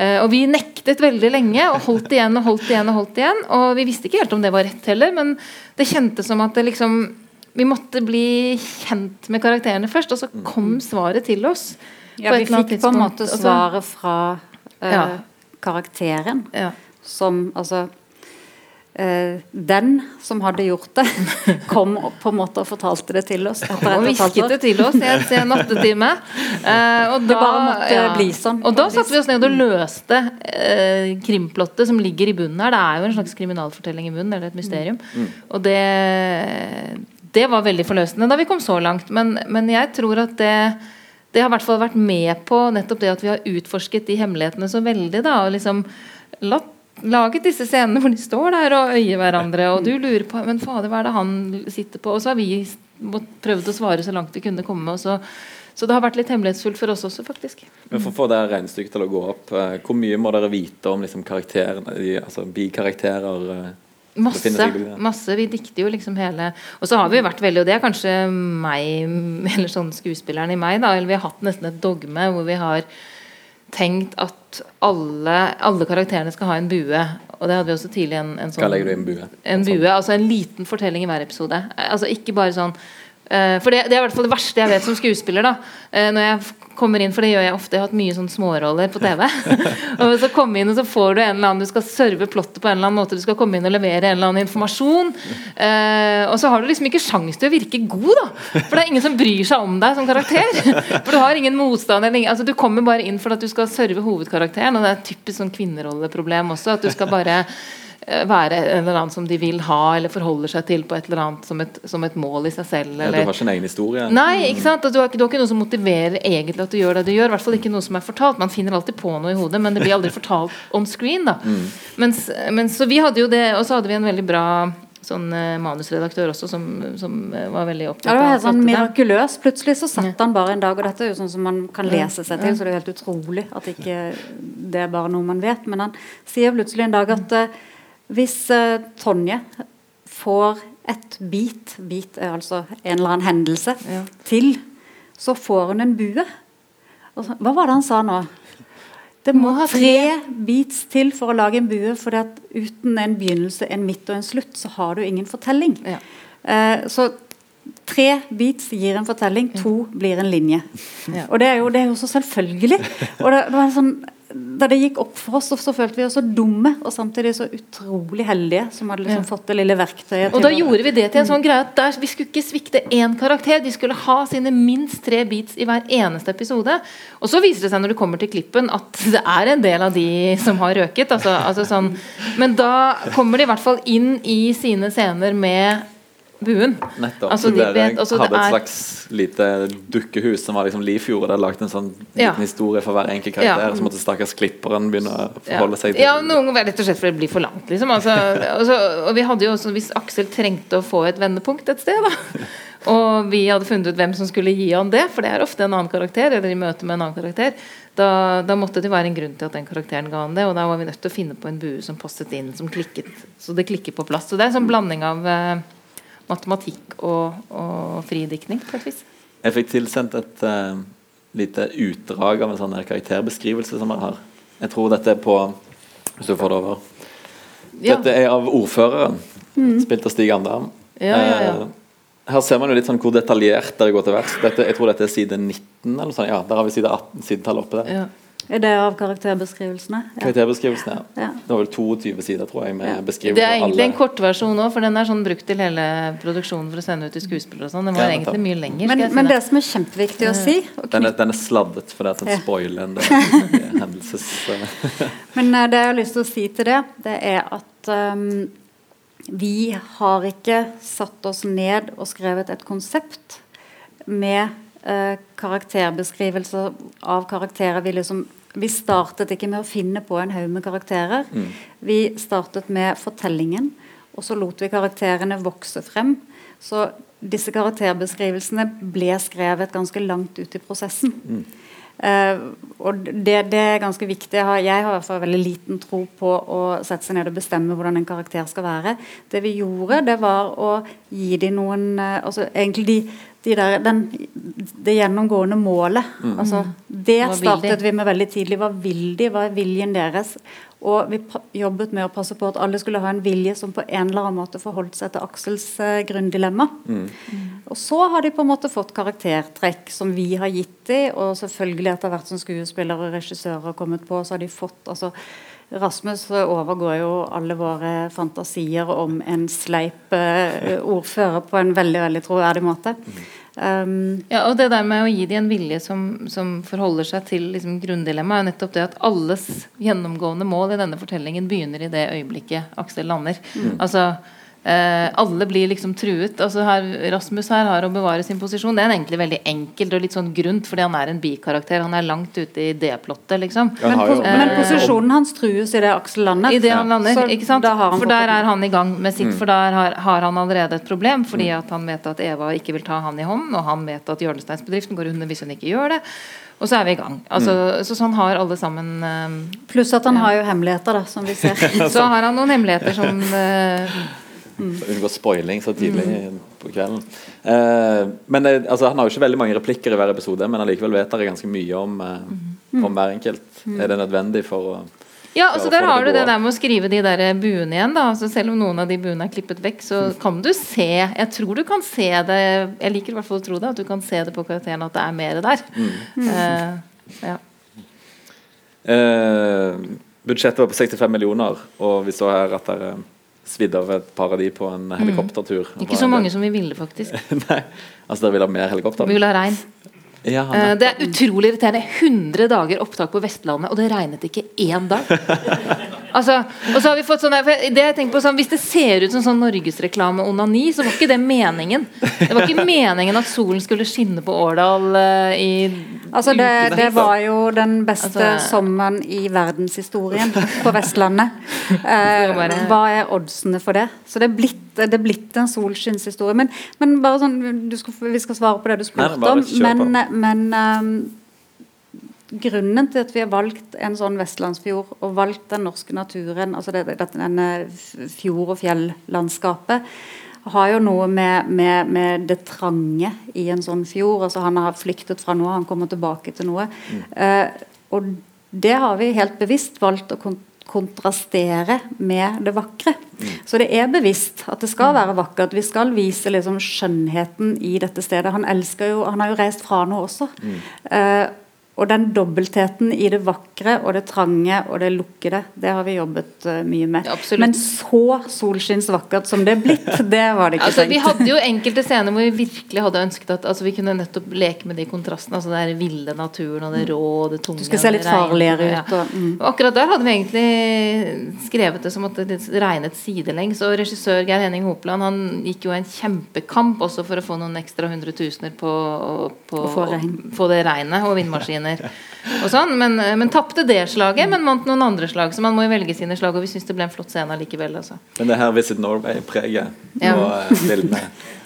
Eh, og vi nektet veldig lenge og holdt igjen og holdt igjen. Og holdt igjen Og vi visste ikke helt om det var rett heller, men det kjentes som at det liksom vi måtte bli kjent med karakterene først, og så kom svaret til oss. Ja, vi fikk på en måte svaret fra uh, Ja. Karakteren. Som altså eh, Den som hadde gjort det, kom på en måte og fortalte det til oss. etter Og og hvisket det til oss i en sen nattetime. Eh, og da, ja. sånn. Og da satte vi oss ned og løste eh, krimplottet som ligger i bunnen her. Det er jo en slags kriminalfortelling i bunnen, eller et mysterium. Mm. Og det, det var veldig forløsende da vi kom så langt. Men, men jeg tror at det det har i hvert fall vært med på nettopp det at vi har utforsket de hemmelighetene så veldig. da, og liksom latt laget disse scenene hvor de står der og øyer hverandre, og du lurer på Men fader, hva er det han sitter på? Og så har vi prøvd å svare så langt vi kunne komme. Og så, så det har vært litt hemmelighetsfullt for oss også, faktisk. Men For å få det regnestykket til å gå opp, eh, hvor mye må dere vite om liksom, karakterene, altså bikarakterer? Masse. masse, Vi dikter jo liksom hele Og så har vi jo vært veldig, og det er kanskje meg, eller sånn skuespilleren i meg, da, eller vi har hatt nesten et dogme hvor vi har tenkt at alle, alle karakterene skal ha en bue. Og det hadde vi også tidlig en, en sånn Hva legger du i en bue? En bue, altså en liten fortelling i hver episode. Altså ikke bare sånn For det, det er i hvert fall det verste jeg vet som skuespiller. da Eh, Når jeg kommer inn, for det gjør jeg ofte, jeg har hatt mye sånn småroller på TV. og så komme inn og så får du en eller annen Du skal serve plottet på en eller annen måte, du skal komme inn og levere en eller annen informasjon. Eh, og så har du liksom ikke sjans til å virke god, da. For det er ingen som bryr seg om deg som karakter. For du har ingen motstand. Altså, du kommer bare inn for at du skal serve hovedkarakteren, og det er et typisk sånn kvinnerolleproblem også. At du skal bare eh, være en eller annen som de vil ha, eller forholder seg til på et eller annet som et, som et mål i seg selv. Ja, du har ikke en egen historie? Nei, ikke sant? Du, har ikke, du har ikke noe som motiverer egentlig at du gjør det du gjør. I hvert fall ikke noe som er fortalt. Man finner alltid på noe i hodet, men det blir aldri fortalt on screen. da Mm. mens, mens, Så vi hadde jo det, og så hadde vi en veldig bra sånn eh, manusredaktør også, som, som eh, var veldig opptatt Ja, det var helt sånn mirakuløs. Plutselig så satt han bare en dag, og dette er jo sånn som man kan lese seg til, så det er jo helt utrolig at ikke det er bare noe man vet. Men han sier plutselig en dag at eh, hvis uh, Tonje får et bit, bit er altså en eller annen hendelse, til, så får hun en bue. Så, hva var det han sa nå? Det må ha tre beats til for å lage en bue, for uten en begynnelse, en midt og en slutt, så har du ingen fortelling. Eh, så tre beats gir en fortelling, to blir en linje. Ja. Og det er, jo, det er jo så selvfølgelig. Og det, det var sånn, da det gikk opp for oss, så, så følte vi oss så dumme, og samtidig så utrolig heldige som hadde liksom fått det lille verktøyet. Og da å- gjorde vi det til en sånn greie at der, vi skulle ikke svikte én karakter. De skulle ha sine minst tre beats i hver eneste episode. Og så viser det seg når du kommer til klippen at det er en del av de som har røket. Altså, altså sånn. Men da kommer de i hvert fall inn i sine scener med buen. Nettopp. Altså, så de vet- altså, hadde et er- slags lite dukkehus som var liksom Lifjord, Det hadde lagt en sånn Ja. liten historie for hver enkelt karakter. Ja. Så måtte stakkars klipperen begynne å Ja. forholde seg til ja, noen ganger rett og slett fordi det blir for langt. Liksom. Altså, altså, og vi hadde jo også, Hvis Aksel trengte å få et vendepunkt et sted, da, og vi hadde funnet ut hvem som skulle gi han det, for det er ofte en annen karakter, eller i møte med en annen karakter, da, da måtte det være en grunn til at den karakteren ga han det, og da var vi nødt til å finne på en bue som passet inn, som klikket, så det klikker på plass. Så det er en sånn blanding av eh, matematikk og, og fridiktning, på et vis. Jeg fikk tilsendt et uh, lite utdrag av en sånn karakterbeskrivelse som jeg har. Jeg tror dette er på Hvis du får det over. Ja. Dette er av ordføreren, mm. spilt av Stig Andam. Ja, ja. Eh, her ser man jo litt sånn hvor detaljert dere går til verks. Jeg tror dette er side 19, eller sånt. Ja, der har vi side 18, sidetallet oppe der. Er det av karakterbeskrivelsene? Ja. Karakterbeskrivelsene, ja. Ja. Det var vel 22 sider, tror jeg, med Ja. beskrivelser Det er egentlig egentlig en alle. kortversjon òg, for den er sånn brukt til hele produksjonen for å sende ut til skuespillere og sånn. Den var Ja, egentlig mye lenger. Men, si men det som er kjempeviktig å si Den er, den er sladdet fordi at den Ja. spoiler en del hendelses... Men uh, det jeg har lyst til å si til det, det er at um, vi har ikke satt oss ned og skrevet et konsept med eh, karakterbeskrivelser av karakterer. Vi, liksom, vi startet ikke med å finne på en haug med karakterer. Mm. Vi startet med fortellingen, og så lot vi karakterene vokse frem. Så disse karakterbeskrivelsene ble skrevet ganske langt ut i prosessen. Mm. Eh, og det, det er ganske viktig. Jeg har, jeg har i hvert fall veldig liten tro på å sette seg ned og bestemme hvordan en karakter skal være. Det vi gjorde, det var å gi dem noen eh, altså Egentlig de, de der, den, det gjennomgående målet. Mm. Altså, det startet vi med veldig tidlig. Hva vil de? Hva er viljen deres? Og vi jobbet med å passe på at alle skulle ha en vilje som på en eller annen måte forholdt seg til Aksels eh, grunndilemma. Og så har de på en måte fått karaktertrekk som vi har gitt dem, og selvfølgelig etter hvert som skuespillere og regissører har kommet på, så har de fått altså Rasmus overgår jo alle våre fantasier om en sleip eh, ordfører på en veldig veldig troverdig måte. Um, Ja, og det der med å gi dem en vilje som, som forholder seg til liksom, grunndilemmaet, er jo nettopp det at alles gjennomgående mål i denne fortellingen begynner i det øyeblikket Aksel lander. Mm. Altså eh, alle blir liksom truet. Altså her, Rasmus her har å bevare sin posisjon. Det er egentlig veldig enkelt og litt sånn grunt, fordi han er en bikarakter. Han er langt ute i det plottet, liksom. men, pos men posisjonen hans trues i det Aksel lander. I det han lander, Så ikke sant? han For der er han i gang med sitt. Mm. For der har, har han allerede et problem, fordi at han vet at Eva ikke vil ta han i hånden, og han vet at hjørnesteinsbedriften går under hvis hun ikke gjør det. Og så er vi i gang. Altså, Så sånn har alle sammen eh, Pluss at han har jo hemmeligheter, da, som vi ser. Så har han noen hemmeligheter som eh, å Unngå spoiling så tidlig på kvelden. Eh, men det, altså, Han har jo ikke veldig mange replikker i hver episode, men allikevel vet dere ganske mye om, eh, Mm. om hver enkelt. Mm. Er det nødvendig for å Ja, altså der har du det der med å skrive de der buene igjen. da altså Selv om noen av de buene er klippet vekk, så kan du se Jeg tror du kan se det Jeg liker i hvert fall å tro det, at du kan se det på karakteren at det er mer der. Mm. Uh, ja. uh, budsjettet var på 65 millioner, og vi så her at dere svidde av et par av de på en helikoptertur. Mm. Ikke så mange som vi ville, faktisk. Nei, altså dere ville ha mer helikopter? Vi ville ha regn. Ja, Eh, det er utrolig irriterende. 100 dager opptak på Vestlandet, og det regnet ikke én dag. Altså, og så har vi fått sånn for det jeg tenker på sånn, Hvis det ser ut som sånn norgesreklame onani, så var ikke det meningen. Det var ikke meningen at solen skulle skinne på Årdal uh, i Altså det, det var jo den beste Altså- sommeren i verdenshistorien på Vestlandet. Uh, hva er oddsene for det? Så det er blitt, det er blitt en solskinnshistorie. Men, men bare sånn, du skal, vi skal svare på det du spurte om. Men, men ehm, grunnen til at vi har valgt en sånn vestlandsfjord og valgt den norske naturen, altså det, denne fjord- og fjellandskapet, har jo noe med, med, med det trange i en sånn fjord. altså Han har flyktet fra noe, han kommer tilbake til noe. Eh, og det har vi helt bevisst valgt å kon kontrastere med det vakre. Så det er bevisst at det skal være vakkert. Vi skal vise liksom skjønnheten i dette stedet. Han elsker jo, han har jo reist fra nå også. Eh, Og den dobbeltheten i det vakre og det trange og det lukkede, det har vi jobbet eh, mye med. Men så solskinnsvakkert som det er blitt, det var det ikke Altså, tenkt. vi hadde jo enkelte scener hvor vi virkelig hadde ønsket at altså, vi kunne nettopp leke med de kontrastene. Altså den ville naturen og det rå og det tunge. Du skal se litt farligere ja. ut. Og, mm. Og akkurat der hadde vi egentlig skrevet det som at det regnet sidelengs. Og regissør Geir Henning Hopland han gikk jo en kjempekamp også for å få noen ekstra hundretusener på, på Å få regn. få det regnet og vindmaskiner og sånn. Men, men tapte det slaget, men vant noen andre slag. Så man må jo velge sine slag, og vi syns det ble en flott scene likevel. Altså. Men det her Visit Norway-preget Ja. på eh, bildene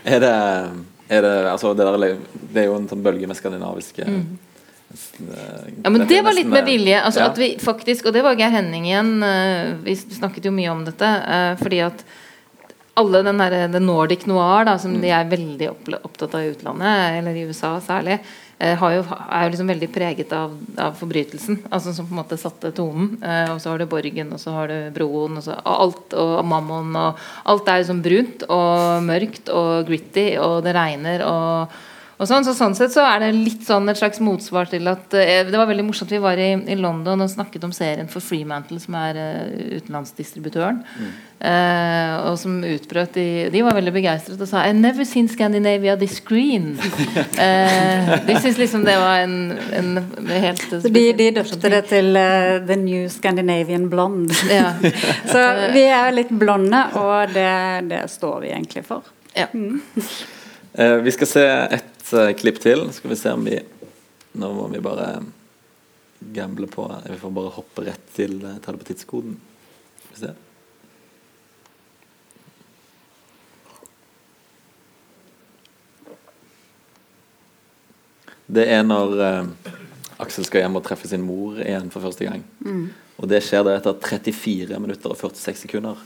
Er det, er det Altså, det, der, det er jo en sånn bølge med skandinaviske Mm. eh, Ja, men det var litt med eh, vilje. Altså ja. at vi faktisk, Og det var Geir Henning igjen. eh, Vi snakket jo mye om dette. eh, Fordi at alle den der, Nordic noir, da, Mm. som de er veldig opptatt av i utlandet, eller i USA særlig, eh, jo, er jo liksom veldig preget av, av forbrytelsen. Altså Som på en måte satte tonen. Eh, og så har du Borgen, og så har du Broen, og, så, og alt, og Mammon. Og alt er liksom brunt og mørkt og gritty, og det regner. og og sånn, så sånn sett så er det litt sånn et slags motsvar til at eh, Det var veldig morsomt. Vi var i, i London og snakket om serien for Freemantle, som er eh, utenlandsdistributøren. Eh, og som utbrøt i, de var veldig begeistret og sa I've never seen Scandinavia this green. Eh, de syntes liksom det var en, en helt Så de, de døpte det til uh, The New Scandinavian Blonde. Ja. Så vi er litt blonde, og det, det står vi egentlig for. Ja. Eh, vi skal se et eh, klipp til. Skal vi se om vi Nå må vi bare gamble på Vi får bare hoppe rett til uh, ta det på tidskoden. Skal vi se. Det er når eh, Aksel skal hjem og treffe sin mor igjen for første gang. Mm. Og det skjer da etter 34 minutter og 46 sekunder.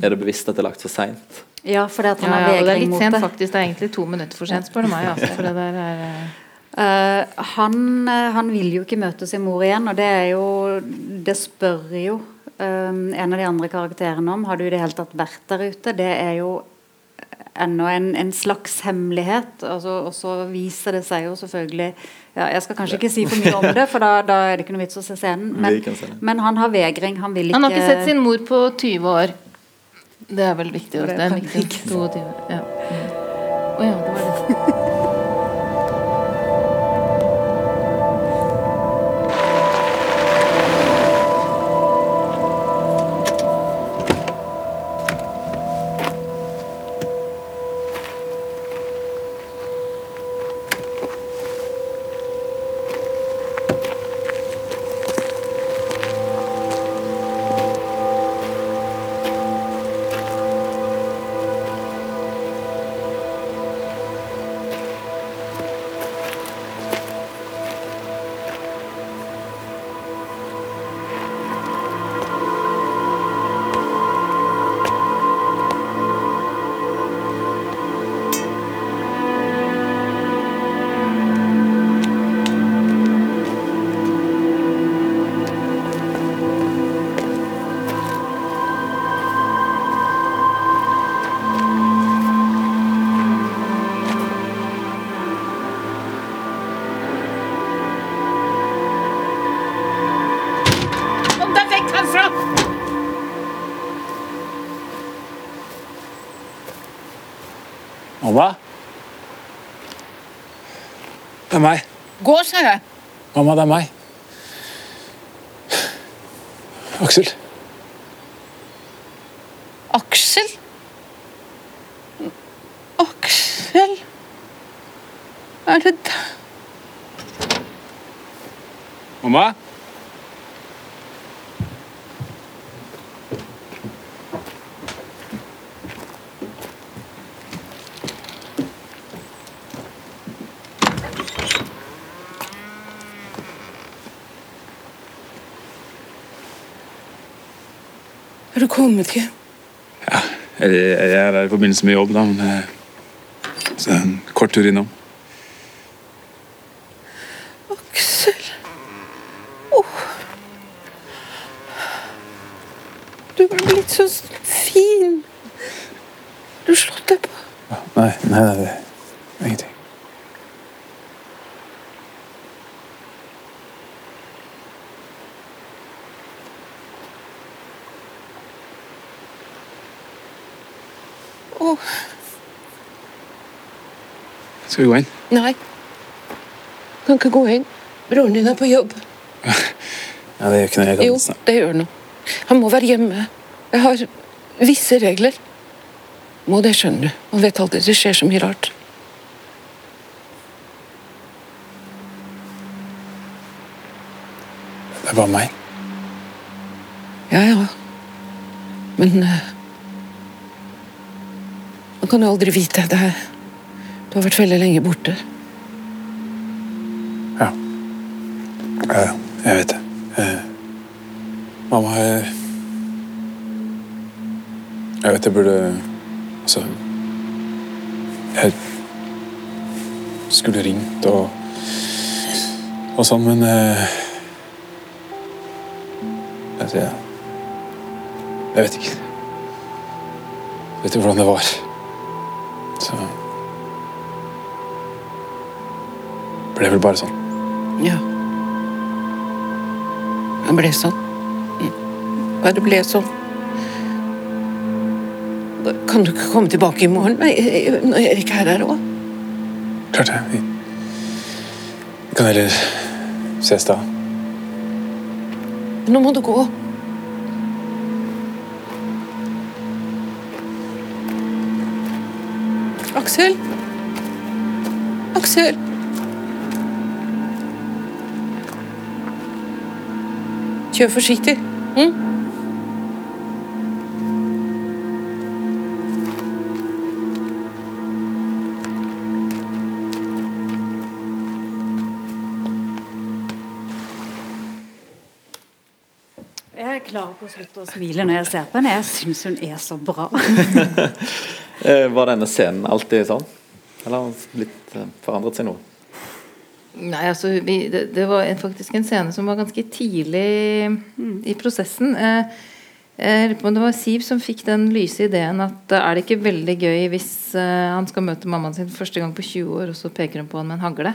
Er det bevisst at det er lagt for seint? Ja, fordi at han Ja, ja, og det er litt sent, det. faktisk. Det er egentlig to minutter for sent, spør du meg. Altså, for det der er, eh, Eh, han, eh, han vil jo ikke møte sin mor igjen, og det er jo Det spør jo eh, en av de andre karakterene om. Har du i det hele tatt vært der ute? Det er jo ennå en, en slags hemmelighet. Altså, og så viser det seg jo selvfølgelig ja, Jeg skal kanskje ikke si for mye om det, for da, da er det ikke noe vits å se scenen. Men, det. men han har vegring. Han vil ikke Han har ikke sett sin mor på 20 år. Det er vel viktig. Det Det er viktig. ikke 22. Ja. Mm. Oh, ja, det var det. Mamma, det er meg. Aksel. Aksel? Aksel? Er det deg? Mamma? Kommet hjem? Jeg, jeg er der i forbindelse med jobb, da. Men eh, så en kort tur innom. Aksel. Åh. Du er blitt så fin. Du slått deg på. Nei, nei, nei, det er ingenting. Å, Skal vi gå inn? nei. Kan ikke gå inn. Broren din er på jobb. Ja, det gjør ikke noe. Jo, det gjør noe. Han må være hjemme. Jeg har visse regler. Må det, skjønner du. Man vet aldri. Det skjer så mye rart. Det er bare meg. Ja, ja. Men uh, Man kan jo aldri vite. Det er, du har vært veldig lenge borte. Ja, ja. Jeg vet det. Eh, mamma jeg, jeg vet jeg burde Altså Jeg skulle ringt og og sånn, men eh, altså, jeg, jeg vet ikke. Jeg vet du hvordan det var. Ble vel bare sånn. Ja. Han ble sånn. Bare ble sånn. Kan du ikke komme tilbake i morgen når Erik er her òg? Klart det. Vi, kan heller ses da. Nå må du gå. Aksel? Aksel? Kjør forsiktig. Mm? Jeg klarer ikke å slutte å smile når jeg ser på henne. Jeg syns hun er så bra. Eh, Var denne scenen alltid sånn? Eller har den blitt eh, forandret seg noe? Nei, altså vi, det, det var faktisk en scene som var ganske tidlig i prosessen. Eh, jeg lurer på om det var Siv som fikk den lyse ideen at eh, er det ikke veldig gøy hvis uh, han skal møte mammaen sin første gang på 20 år, og så peker hun på han med en hagle?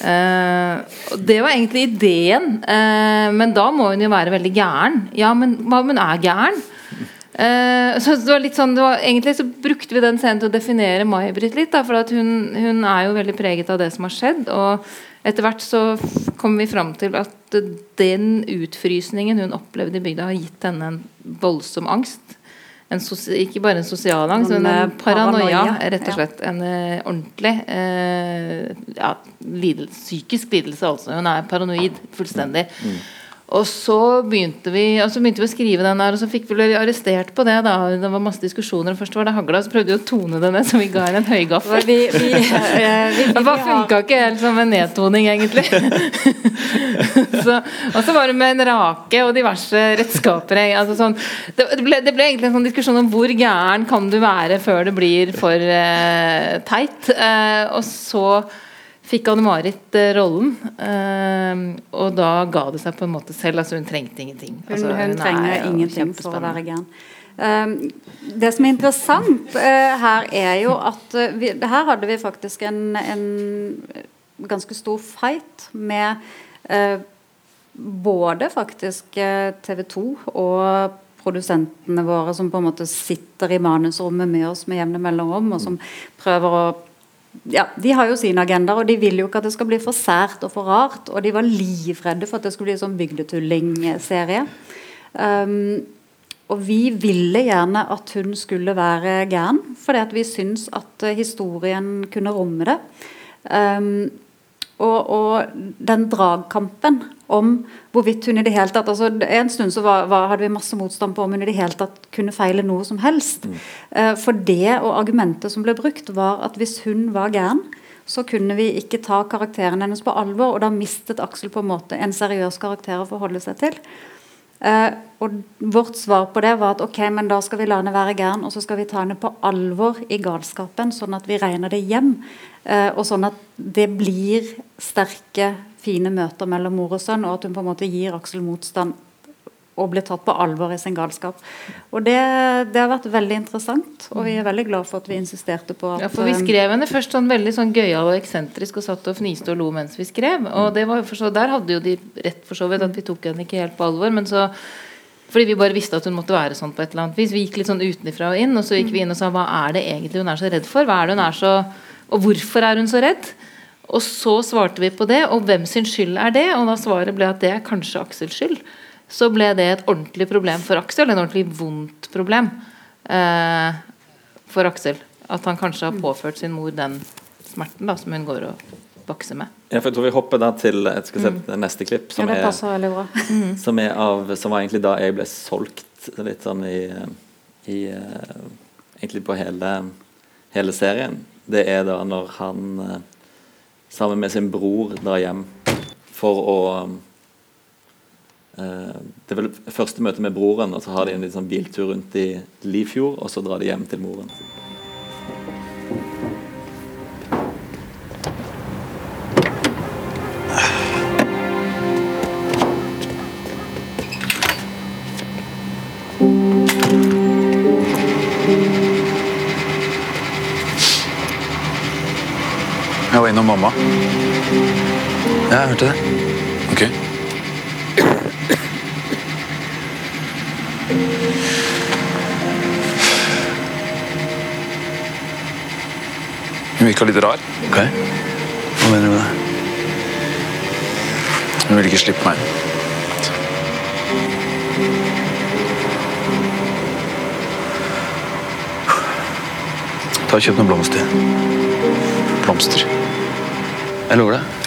Uh, og det var egentlig ideen, uh, men da må hun jo være veldig gæren. Ja, men hva om hun er gæren? Eh, så det var litt sånn det var, Egentlig så brukte vi den scenen til å definere May-Britt litt. Da, for at hun, hun er jo veldig preget av det som har skjedd. Og etter hvert så kom vi fram til at den utfrysningen hun opplevde i bygda, har gitt henne en voldsom angst. En ikke bare en sosial angst, men en eh, paranoia, paranoia, rett og ja. slett. En uh, ordentlig uh, ja, lidelse, psykisk lidelse, altså. Hun er paranoid fullstendig. Og så begynte vi altså begynte vi å skrive den der, og så fikk vi bli arrestert på det. da Det var masse diskusjoner. Først var det hagla, så prøvde vi å tone det ned, så vi ga henne en høygaffel. Vi, vi, eh, vi, Det bare funka ikke helt som en nedtoning, egentlig. så, og så var det med en rake og diverse redskaper. Altså sånn, det, det, ble, det ble egentlig en sånn diskusjon om hvor gæren kan du være før det blir for uh, teit. Uh, og så fikk Anne-Marit eh, rollen, eh, og da ga det seg på en måte selv. Altså hun trengte ingenting. Hun, hun, hun er trenger ingenting for å være gæren. Um, det som er interessant eh, her, er jo at vi, her hadde vi faktisk en, en ganske stor fight med eh, både faktisk TV 2 og produsentene våre som på en måte sitter i manusrommet med oss med jevne mellomrom, og som prøver å ja, De har jo sin agenda, og de vil jo ikke at det skal bli for sært og for rart. Og de var livredde for at det skulle bli en sånn bygdetulling-serie. Um, og vi ville gjerne at hun skulle være gæren, fordi at vi syns at eh, historien kunne romme det. Um, og, og den dragkampen om hvorvidt hun i det hele tatt altså En stund så var, var, hadde vi masse motstand på om hun i det hele tatt kunne feile noe som helst. Eh, for det og argumentet som ble brukt, var at hvis hun var gæren, så kunne vi ikke ta karakteren hennes på alvor, og da mistet Aksel på en måte en seriøs karakter å forholde seg til. Uh, og Vårt svar på det var at ok, men da skal vi la henne være gæren, og så skal vi ta henne på alvor i galskapen, sånn at vi regner det hjem. Uh, og sånn at det blir sterke, fine møter mellom mor og sønn, og at hun på en måte gir Aksel motstand og blir tatt på alvor i sin galskap. Og det, det har vært veldig interessant, og vi er veldig glad for at vi insisterte på at Ja, for vi eh, skrev henne først sånn veldig sånn gøyal og eksentrisk og satt og fniste og lo mens vi skrev. Og det var for så, der hadde jo de rett for så vidt at vi tok henne ikke helt på alvor. Men så Fordi vi bare visste at hun måtte være sånn på et eller annet vis. Vi gikk litt sånn utenfra og inn, og så gikk vi inn og sa hva er det egentlig hun er så redd for? Hva er det hun er så Og hvorfor er hun så redd? Og så svarte vi på det, og hvem sin skyld er det? Og da svaret ble at det er kanskje Aksels skyld. Så ble det et ordentlig problem for Aksel, en ordentlig vondt problem eh, for Aksel. At han kanskje har påført sin mor den smerten da, som hun går og bakser med. Ja, for jeg tror vi hopper da til jeg skal se mm. neste klipp, som, Ja, er, bra. som, er av, som var egentlig da jeg ble solgt litt sånn i, i eh, Egentlig på hele, hele serien. Det er da når han eh, sammen med sin bror drar hjem for å eh, Det er vel første møte med broren, og så har de en litt sånn biltur rundt i Lifjord, og så drar de hjem til moren. Mamma. Ja, jeg hørte det. Ok. Hun virka litt rar. Ok. Hva mener du med det? Hun ville ikke slippe meg. Ta og Kjøp noen blomster. Blomster? Jeg lover det.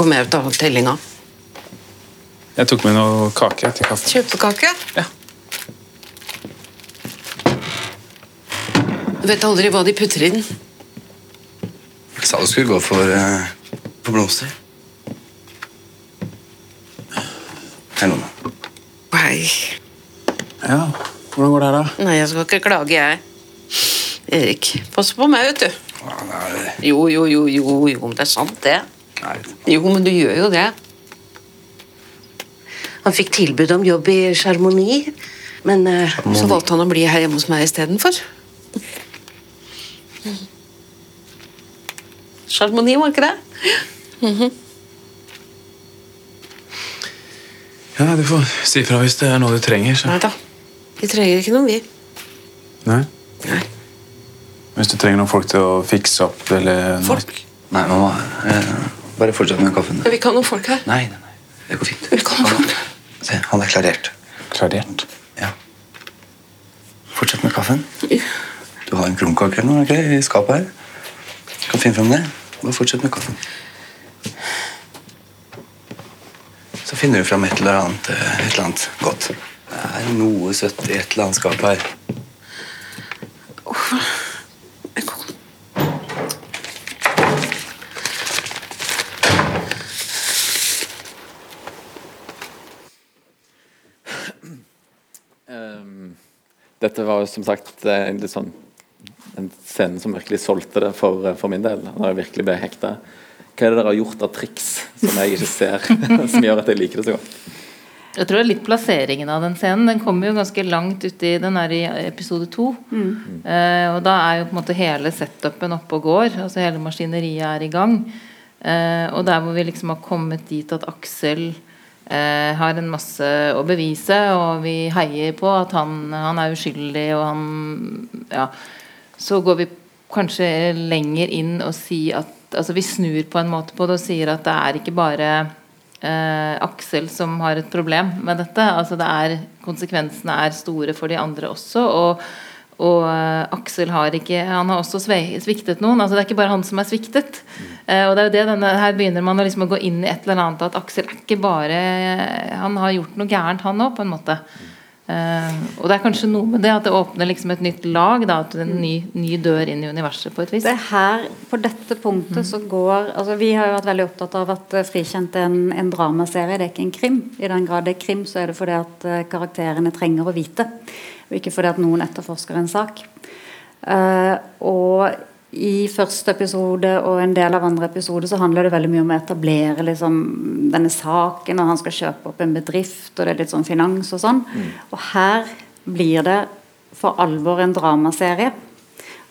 Kom jeg ut av tellinga. Jeg tok med noe kake til kaffe. Kjøpekake? Ja. Du vet aldri hva de putter i den. Jeg sa du skulle gå for, uh, for blomster. Hei, Lone. Hei. Ja, hvordan går det her, da? Nei, jeg skal ikke klage, jeg. Erik, pass på meg, vet du. Jo, jo, jo, jo, jo, men det er sant, det. Jo, men du gjør jo det. Han fikk tilbud om jobb i Charmoni, men eh, så valgte han å bli her hjemme hos meg istedenfor. Charmoni, var ikke det? Ja, Du får si ifra hvis det er noe du trenger. Så. Nei da. Vi trenger ikke noe, vi. Nei? Nei. Hvis du trenger noen folk til å fikse opp eller. Folk? Nei, nå, eh, bare fortsett med kaffen. Vi kan noen folk her. Nei, nei, nei. Det går fint. Vi kan noen folk. Se, han er klarert. Klarert? Ja. Fortsett med kaffen. Du har en krumkake eller noe ikke, i skapet her. Du kan finne frem det. Bare fortsett med kaffen. Så finner du fram et eller annet, eh, et eller annet godt. Det er noe søtt i et eller annet skap her. Ehm, dette var jo som sagt eh, en litt sånn en scene som virkelig solgte det for, eh, for min del. Da jeg virkelig ble hekta. Hva er det dere har gjort av triks som jeg ikke ser, som gjør at jeg liker det så godt? Jeg tror det er litt plasseringen av den scenen. Den kommer jo ganske langt uti Den er i episode to. Eh, og da er jo på en måte hele setupen oppe og går. Altså hele maskineriet er i gang. Eh, og der hvor vi liksom har kommet dit at Aksel eh, har en masse å bevise, og vi heier på at han, han er uskyldig, og han Ja. Så går vi kanskje lenger inn og sier at Altså vi snur på en måte på det og sier at det er ikke bare eh, Aksel som har et problem med dette. Altså det er, konsekvensene er store for de andre også. Og, og eh, Aksel har ikke Han har også sviktet noen. Altså det er ikke bare han som er sviktet. Eh, og det er jo det denne, Her begynner man å, liksom å gå inn i et eller annet at Aksel er ikke bare Han har gjort noe gærent, han òg, på en måte. Uh, og det er kanskje noe med det at det åpner liksom et nytt lag, da, at en ny, ny dør inn i universet på et vis. Det er her, På dette punktet så går altså Vi har jo vært veldig opptatt av at 'Frikjent' er en, en dramaserie, det er ikke en krim. I den grad det er krim, så er det fordi at karakterene trenger å vite, og ikke fordi at noen etterforsker en sak. Eh, og i første episode og en del av andre episode så handler det veldig mye om å etablere liksom, denne saken, og han skal kjøpe opp en bedrift, og det er litt sånn finans og sånn. Og her blir det for alvor en dramaserie.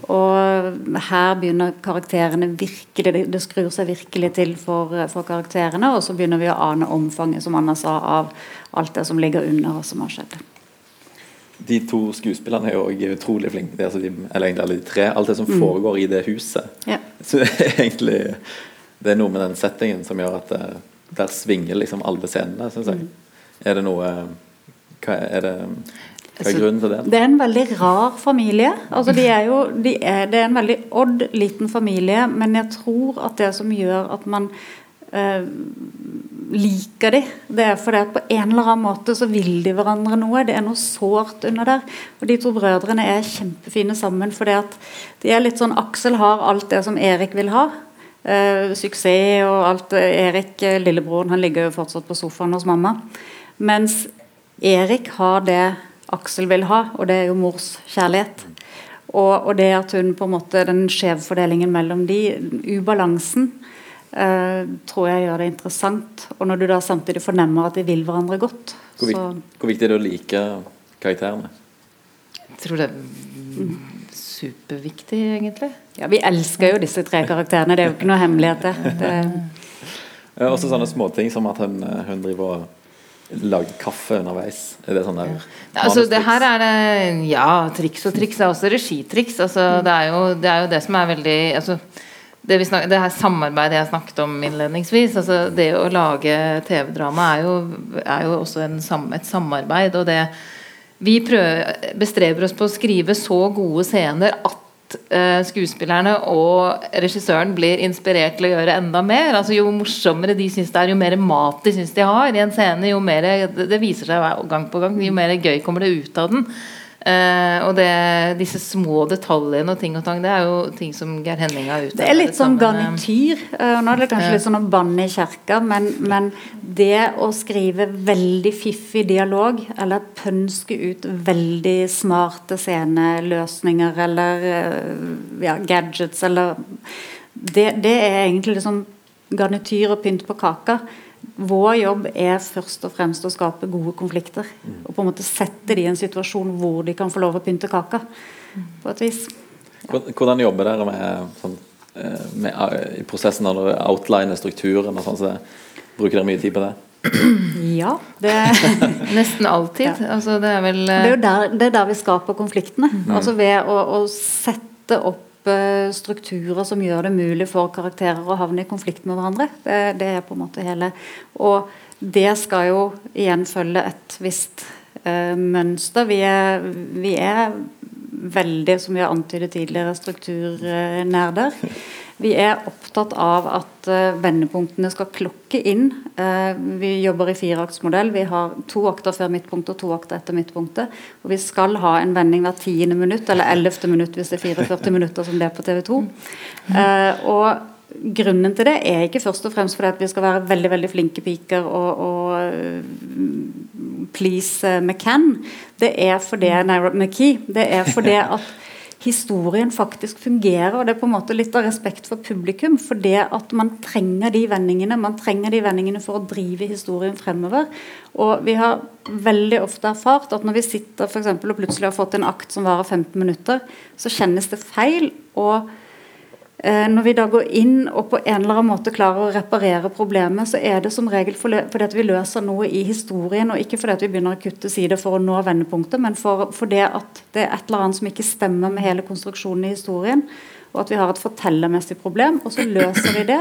Og her begynner karakterene virkelig Det, det skrur seg virkelig til for, for karakterene, og så begynner vi å ane omfanget, som Anna sa, av alt det som ligger under, og som har skjedd. De to skuespillerne er jo utrolig flinke. Det altså de, eller egentlig alle de tre. Alt det som Mm. foregår i det huset. Ja. Så det er egentlig Det er noe med den settingen som gjør at det, der svinger liksom alle scenene, syns jeg. Er det noe Hva er det hva er grunnen til det? Det er en veldig rar familie. Altså, de er jo, de er, det er en veldig odd liten familie, men jeg tror at det som gjør at man eh, liker de, det er fordi at på en eller annen måte så vil de hverandre noe. Det er noe sårt under der. Og de to brødrene er kjempefine sammen fordi at de er litt sånn Aksel har alt det som Erik vil ha. Eh, suksess og alt. Erik, eh, lillebroren, han ligger jo fortsatt på sofaen hos mamma. Mens Erik har det Aksel vil ha, og det er jo mors kjærlighet. Og, og det at hun på en måte, den skjevfordelingen mellom de, ubalansen, tror jeg gjør det interessant. Og når du da samtidig fornemmer at de vil hverandre godt, Hvor, så hvor viktig er det å like karakterene? Jeg tror det er superviktig, egentlig. Ja, vi elsker jo disse tre karakterene, det er jo ikke noe hemmelighet, det. det Eh, Også sånne småting som at hun, eh, hun driver og lager kaffe underveis. Er det sånn der Ja, altså, det her er det Ja, triks og triks. Det er også regitriks. Altså, det, er jo, det er jo det som er veldig altså, det, snak, det her samarbeidet jeg snakket om innledningsvis, altså det å lage TV-drama er jo, er jo også sam- et samarbeid. Og det Vi prøver, bestreber oss på å skrive så gode scener at eh, skuespillerne og regissøren blir inspirert til å gjøre enda mer. Altså Jo morsommere de syns det er, jo mer mat de syns de har i en scene, jo mer det viser seg gang på gang, jo mer gøy kommer det ut av den. Eh, og det, disse små detaljene og ting og tang, det er jo ting som Geir Henning har utarbeidet. Det er litt som garnityr. eh, Nå er det kanskje litt sånn å banne i kjerka, men, men det å skrive veldig fiffig dialog, eller pønske ut veldig smarte sceneløsninger eller eh, ja, gadgets eller det, det er egentlig liksom garnityr og pynt på kaka. Vår jobb er først og fremst å skape gode konflikter. Og på en måte sette de i en situasjon hvor de kan få lov å pynte kaka. På et vis. Hvordan- Hvordan jobber dere med, sånn, eh, med eh, i prosessen når dere outliner strukturen og sånn? Så bruker dere mye tid på det? Ja, det Nesten alltid. Altså, det er vel Det er jo der, det er der vi skaper konfliktene. Mm. Altså ved å, å sette opp eh, strukturer som gjør det mulig for karakterer å havne i konflikt med hverandre. Det, det er på en måte hele Og det skal jo igjen følge et visst uh, mønster. Vi er, vi er veldig, som vi har antydet tidligere, strukturnerder. Vi er opptatt av at eh, vendepunktene skal klokke inn. Eh, vi jobber i fireaktsmodell. Vi har to akter før midtpunktet og to akter etter midtpunktet. Og vi skal ha en vending hvert tiende minutt, eller ellevte minutt hvis det er 44 minutter som det er på TV 2. Eh, og grunnen til det er ikke først og fremst fordi at vi skal være veldig veldig flinke piker og, og please McCann. Det er fordi nei, McKee. Det er fordi at historien faktisk fungerer. og Det er på en måte litt av respekt for publikum. For det at man trenger de vendingene man trenger de vendingene for å drive historien fremover. Og vi har veldig ofte erfart at når vi sitter for eksempel, og plutselig har fått en akt som varer 15 minutter, så kjennes det feil. og Når vi da går inn og på en eller annen måte klarer å reparere problemet, så er det som regel fordi at vi løser noe i historien, og ikke fordi at vi begynner å kutte sider for å nå vendepunktet, men for, for det at det er et eller annet som ikke stemmer med hele konstruksjonen i historien, og at vi har et fortellermessig problem, og så løser vi det.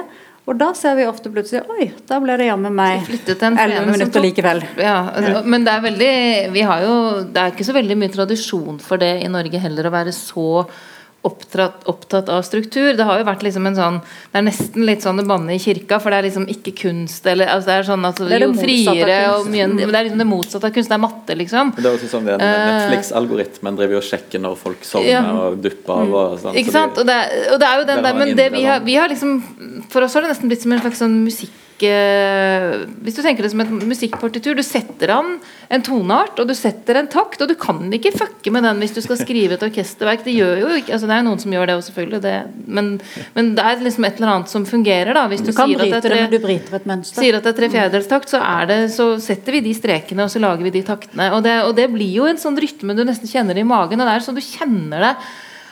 Og da ser vi ofte plutselig Oi, da ble det jammen meg flyttet 11 minutter likevel. Ja, altså, men det er veldig Vi har jo Det er ikke så veldig mye tradisjon for det i Norge heller å være så opptatt, opptatt av struktur. Det har jo vært liksom en sånn Det er nesten litt sånn å banne i kirka, for det er liksom ikke kunst eller altså Det er sånn at Det er det jo friere og mye Mm. Det er liksom det motsatte av kunst. Det er matte, liksom. Det er også sånn det Eh, Netflix-algoritmen driver jo og sjekker når folk sovner Ja. og dupper av. Og sånn, Ikke så de, Og det, og det er jo den Der der, men det vi har, vi har liksom For oss har det nesten blitt som en slags sånn musikk eh, Hvis du tenker det som et musikkpartitur Du setter an en toneart, og du setter en takt, og du kan ikke fucke med den hvis du skal skrive et orkesterverk. Det gjør jo ikke altså Det er noen som gjør det også, selvfølgelig. Det, men, men det er liksom et eller annet som fungerer, da. Hvis du, Du sier at bryte det tre, du sier at det er tre fjerdedelstakt, så, er det, så setter vi de strekene og så lager vi de taktene. Og det, og det blir jo en sånn rytme du nesten kjenner i magen. Og det er sånn du kjenner det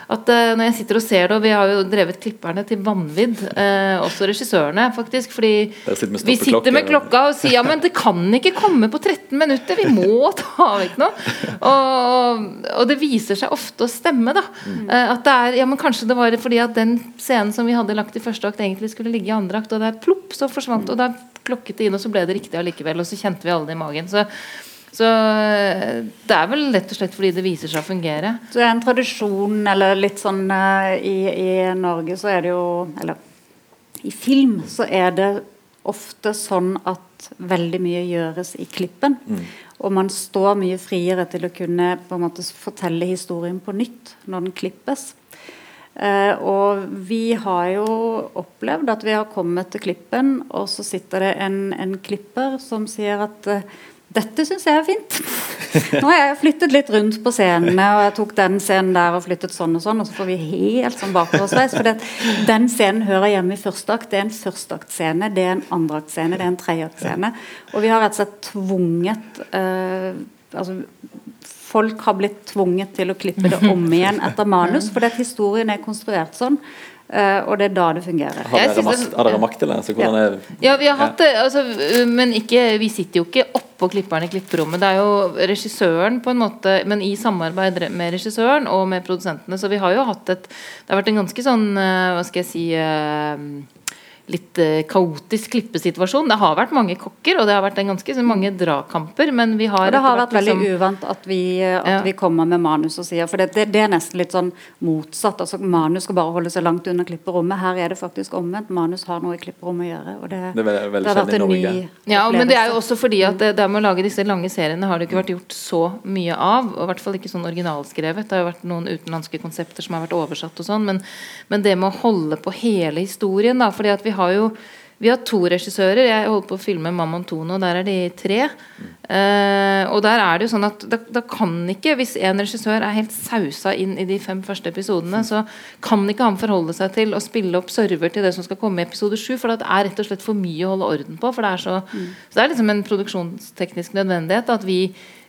at eh, Når jeg sitter og ser det, og vi har jo drevet klipperne til vanvidd, eh, også regissørene, faktisk. Fordi sitter vi sitter med klokka og sier ja, men det kan ikke komme på 13 minutter, vi må ta vekk noe. Og, og det viser seg ofte å stemme, da. Eh, At det er, ja, men Kanskje det var fordi at den scenen som vi hadde lagt i første akt, egentlig skulle ligge i andre akt, og det er plopp, så forsvant og da klokket det inn, og så ble det riktig allikevel. Og så kjente vi alle det i magen. Så, så eh, det er vel rett og slett fordi det viser seg å fungere. Så det er en tradisjon, eller litt sånn eh, i, I Norge så er det jo Eller i film så er det ofte sånn at veldig mye gjøres i klippen. Og man står mye friere til å kunne på en måte fortelle historien på nytt når den klippes. Eh, og vi har jo opplevd at vi har kommet til klippen, og så sitter det en, en klipper som sier at eh, dette syns jeg er fint. Nå har jeg flyttet litt rundt på scenene, og jeg tok den scenen der og flyttet sånn og sånn, og så får vi helt sånn bakoversveis. For den scenen hører hjemme i første akt. Det er en førsteaktscene, det er en andreaktscene, det er en tredjeaktscene. Og vi har rett og slett tvunget eh, altså, Folk har blitt tvunget til å klippe det om igjen etter manus, fordi historien er konstruert sånn. Eh, og det er da det fungerer. Har dere, makt, har dere makt til det? Er Ja, vi har hatt det, altså, men ikke, vi sitter jo ikke oppå klipperen i klipperommet. Det er jo regissøren, på en måte, men i samarbeid med regissøren og med produsentene. Så vi har jo hatt et Det har vært en ganske sånn, øh, hva skal jeg si øh, Litt øh, kaotisk klippesituasjon. Det har vært mange kokker, og det har vært en ganske så mange dragkamper, men vi har Og det har vært, vært hvert veldig liksom- uvant at, vi, at Ja. vi kommer med manus og sier For det, det, det er nesten litt sånn motsatt. altså Manus skal bare holde seg langt under klipperommet. Her er det faktisk omvendt. Manus har noe i klipperommet å gjøre. Og det, Det er veldig- veldig det har vært en ny Ja, men det er jo også fordi at det, det med å lage disse lange seriene har det ikke vært gjort så mye av. Og i hvert fall ikke sånn originalskrevet. Det har jo vært noen utenlandske konsepter som har vært oversatt og sånn. Men, men det med å holde på hele historien, da. fordi at vi har jo vi har to regissører. Jeg holder på å filme 'Mammon Tono', og der er de tre. Uh, og der er det jo sånn at da, da kan ikke, hvis en regissør er helt sausa inn i de fem første episodene, så kan ikke han forholde seg til å spille opp server til det som skal komme i episode sju. For det er rett og slett for mye å holde orden på. For det er så, så det er liksom en produksjonsteknisk nødvendighet at vi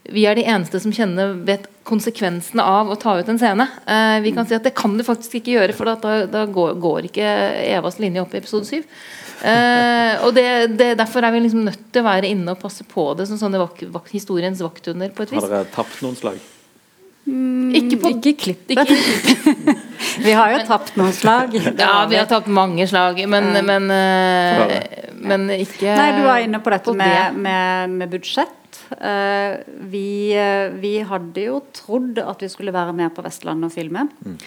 vi er de eneste som kjenner vet konsekvensene av å ta ut en scene. Eh, vi kan si at det kan du faktisk ikke gjøre, for da, da går, går ikke Evas linje opp i episode 7. Eh, og det, det, Derfor er vi liksom nødt til å være inne og passe på det som sånne vak, vak, historiens vakthunder. på et Har dere tapt noen slag? Ikke på Ikke klippet. vi har jo tapt noen slag. Ja, vi har tapt mange slag, men, men, eh, men ikke Nei, du var inne på dette på med, det. med, med budsjett. Eh, vi, eh, vi hadde jo trodd at vi skulle være med på Vestlandet og filme. Mm.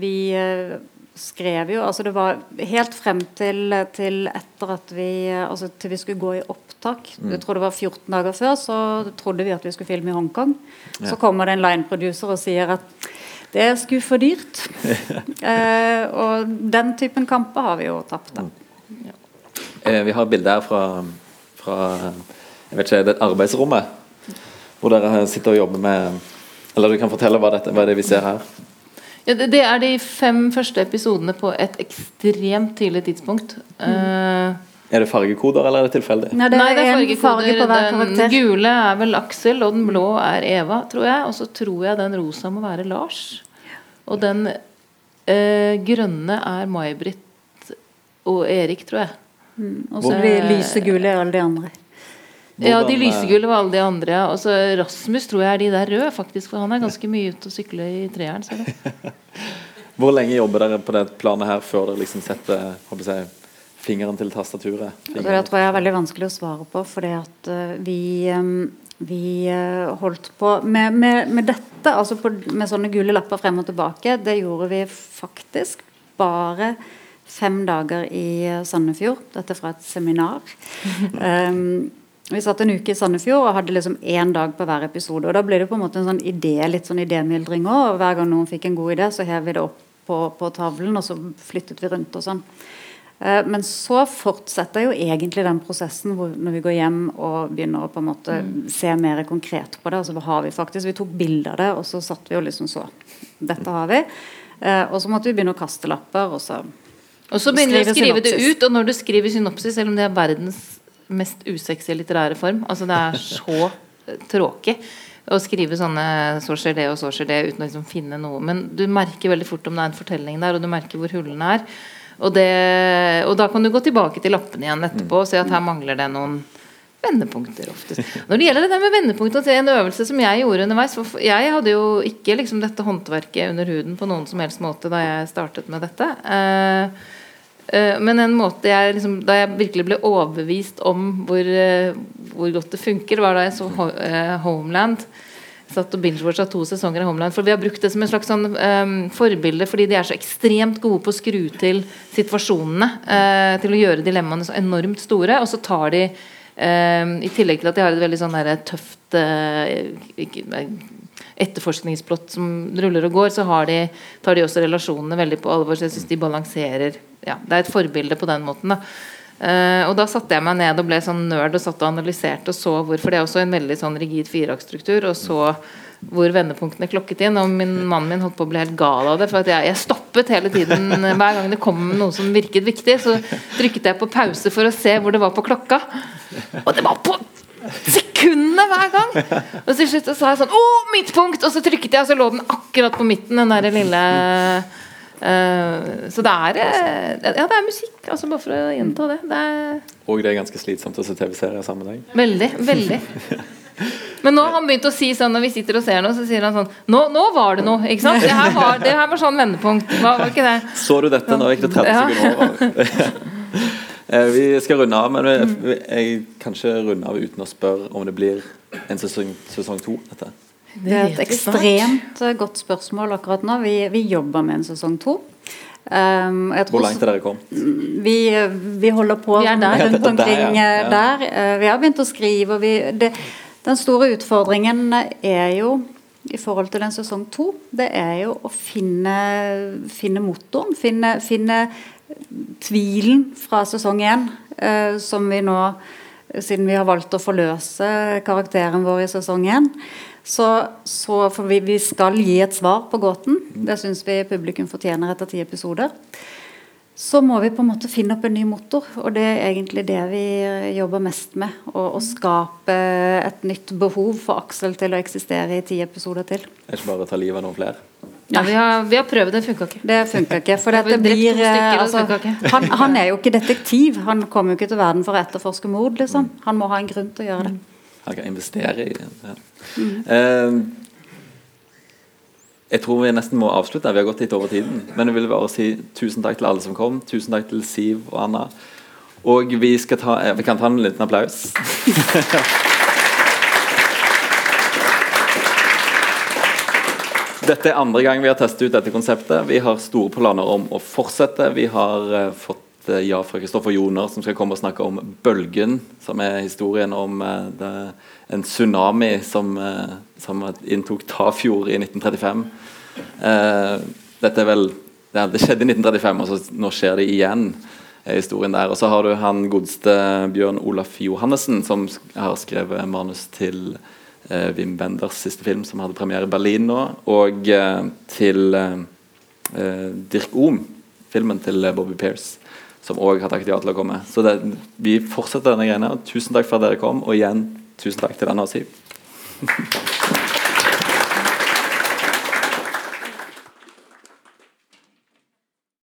vi eh, skrev jo altså Det var helt frem til, til etter at vi Altså til vi skulle gå i opptak. Mm. Jeg tror det var 14 dager før, så trodde vi at vi skulle filme i Hongkong. Ja. Så kommer det en line-producer og sier at det er for dyrt. Eh, og den typen kamper har vi jo tapt. da. Eh, vi har bilde her fra, fra jeg vet ikke, det er arbeidsrommet. Hvor dere sitter og jobber med Eller du kan fortelle hva, dette, hva det er vi ser her. Ja, det, det er de fem første episodene på et ekstremt tidlig tidspunkt. Eh, Er det fargekoder, eller er det tilfeldig? Nei, det er, en fargekoder. farge på hver Den gule er vel Aksel, og den blå er Eva, tror jeg. Og så tror jeg den rosa må være Lars. Og den uh, grønne er May-Britt og Erik, tror jeg. Mm, og så blir lysegule er alle de andre. Ja, de Hvordan, eh, lysegule var alle de andre. ja. Og så Rasmus tror jeg er de der røde, faktisk. For han er ganske mye ute og sykler i treeren. Hvor lenge jobber dere på det planet her før dere liksom setter håper jeg, fingeren til tastaturet? Fingeren. det tror jeg er veldig vanskelig å svare på. fordi at eh, vi, eh, vi holdt på med, med, med dette, altså på, med sånne gule lapper frem og tilbake, det gjorde vi faktisk bare fem dager i Sandefjord. Dette fra et seminar. um, vi satt en uke i Sandefjord og hadde liksom én dag på hver episode. og Da ble det på en måte en sånn idé, litt sånn idémyldring òg. Hver gang noen fikk en god idé, så hev vi det opp på, på tavlen, og så flyttet vi rundt og sånn. Eh, men så fortsetter jo egentlig den prosessen hvor når vi går hjem og begynner å på en måte mm. se mer konkret på det. altså hva har Vi faktisk, vi tok bilde av det, og så satt vi og liksom så. Dette har vi. Eh, og så måtte vi begynne å kaste lapper. Og så, og så begynner du å skrive synopsis. det ut, og når du skriver synopsis, selv om det er verdens mest usexy litterære form altså Det er så tråkig å skrive sånne 'så skjer det' og 'så skjer det' uten å liksom finne noe. Men du merker veldig fort om det er en fortelling der, og du merker hvor hullene er. Og, det, og, da kan du gå tilbake til lappene igjen etterpå og se at her mangler det noen vendepunkter oftest. Når det gjelder det der med vendepunkter, så er en øvelse som jeg gjorde underveis Jeg hadde jo ikke liksom dette håndverket under huden på noen som helst måte da jeg startet med dette. Uh, men en måte jeg liksom, da jeg virkelig ble overbevist om hvor, uh, hvor godt det funker, var da jeg så Homeland satt og binge-watcha to sesonger av Homeland. For vi har brukt det som en slags sånn, um, forbilde fordi de er så ekstremt gode på å skru til situasjonene. Uh, til å gjøre dilemmaene så enormt store. Og så tar de um, I tillegg til at de har et veldig sånn der, tøft uh, etterforskningsplott som ruller og går, så de, tar de også relasjonene veldig på alvor. Så jeg syns de balanserer ja, Det er et forbilde på den måten. da Uh, og da satte jeg meg ned og ble sånn nerd og satt og analyserte og så hvorfor det er også en veldig sånn rigid fireaktstruktur. Og så hvor vendepunktene klokket inn. Og min mannen min holdt på å bli helt gal av det. For jeg, jeg, stoppet hele tiden hver gang det kom noe som virket viktig. Så trykket jeg på pause for å se hvor det var på klokka. Og det var på sekundene hver gang! Og til slutt så sa jeg sånn Å, midtpunkt! Og så trykket jeg, og så lå den akkurat på midten, den der lille Uh, så det er uh, Ja, det er musikk, altså bare for å gjenta det. det og det er ganske slitsomt å se TV-serier sammen med deg. Veldig. veldig Men nå har han begynt å si sånn når vi sitter og ser noe, så sier han sånn Nå, nå var det noe! ikke sant? Det her var, det her var sånn vendepunkt. Var, var ikke det? Så du dette? Nå gikk det 30 sekunder over. Eh, vi skal runde av, men jeg kan ikke runde av uten å spørre om det blir en sesong, sesong to. Dette. Det er et ekstremt eh, godt spørsmål akkurat nå. Vi, vi jobber med en sesong to. Um, Hvor langt er dere kommet? Vi, vi, holder på vi der. rundt omkring ja. Eh, der. Uh, vi har begynt å skrive. og vi, det, Den store utfordringen er jo i forhold til en sesong to, det er jo å finne, finne motoren. Finne, finne, tvilen fra sesong én, uh, som vi nå, siden vi har valgt å forløse karakteren vår i sesong én, så, så for vi, vi, skal gi et svar på gåten. Det syns vi publikum fortjener etter ti episoder. Så må vi på en måte finne opp en ny motor, og det er egentlig det vi jobber mest med. Å, å skape et nytt behov for Aksel til å eksistere i ti episoder til. Ikke bare ta livet av noen flere? Ja, vi har, vi har, prøvd, det funka ikke. Det funka ikke. For det blir, altså, han, han, er jo ikke detektiv. Han kommer jo ikke til verden for å etterforske mord. Liksom. Han må ha en grunn til å gjøre det. Han kan investere i det. Ja. Mm. Uh, jeg tror vi nesten må avslutte. Vi har gått litt over tiden. Men jeg vil bare si tusen takk til alle som kom. Tusen takk til Siv og Anna. Og vi, ta, eh, vi kan ta en liten applaus. Dette er andre gang vi har testet ut dette konseptet. Vi har store planer om å fortsette. Vi har uh, fått uh, ja fra Kristoffer Joner, som skal komme og snakke om 'Bølgen', som er historien om uh, det en tsunami som, eh, som inntok Tafjord i 1935. Eh, dette er vel Det skjedde i 1935, og så nå skjer det igjen. historien der. Og så har du han godeste Bjørn Olaf Johannessen, som har skrevet manus til eh, Wim Wenders siste film, som hadde premiere i Berlin nå. Og eh, til eh, Dirk Ohm, filmen til Bobby Pearce som òg har takket ja til å komme. Så det, vi fortsetter denne greia. Tusen takk for at dere kom, og igjen Tusen takk til deg, Siv.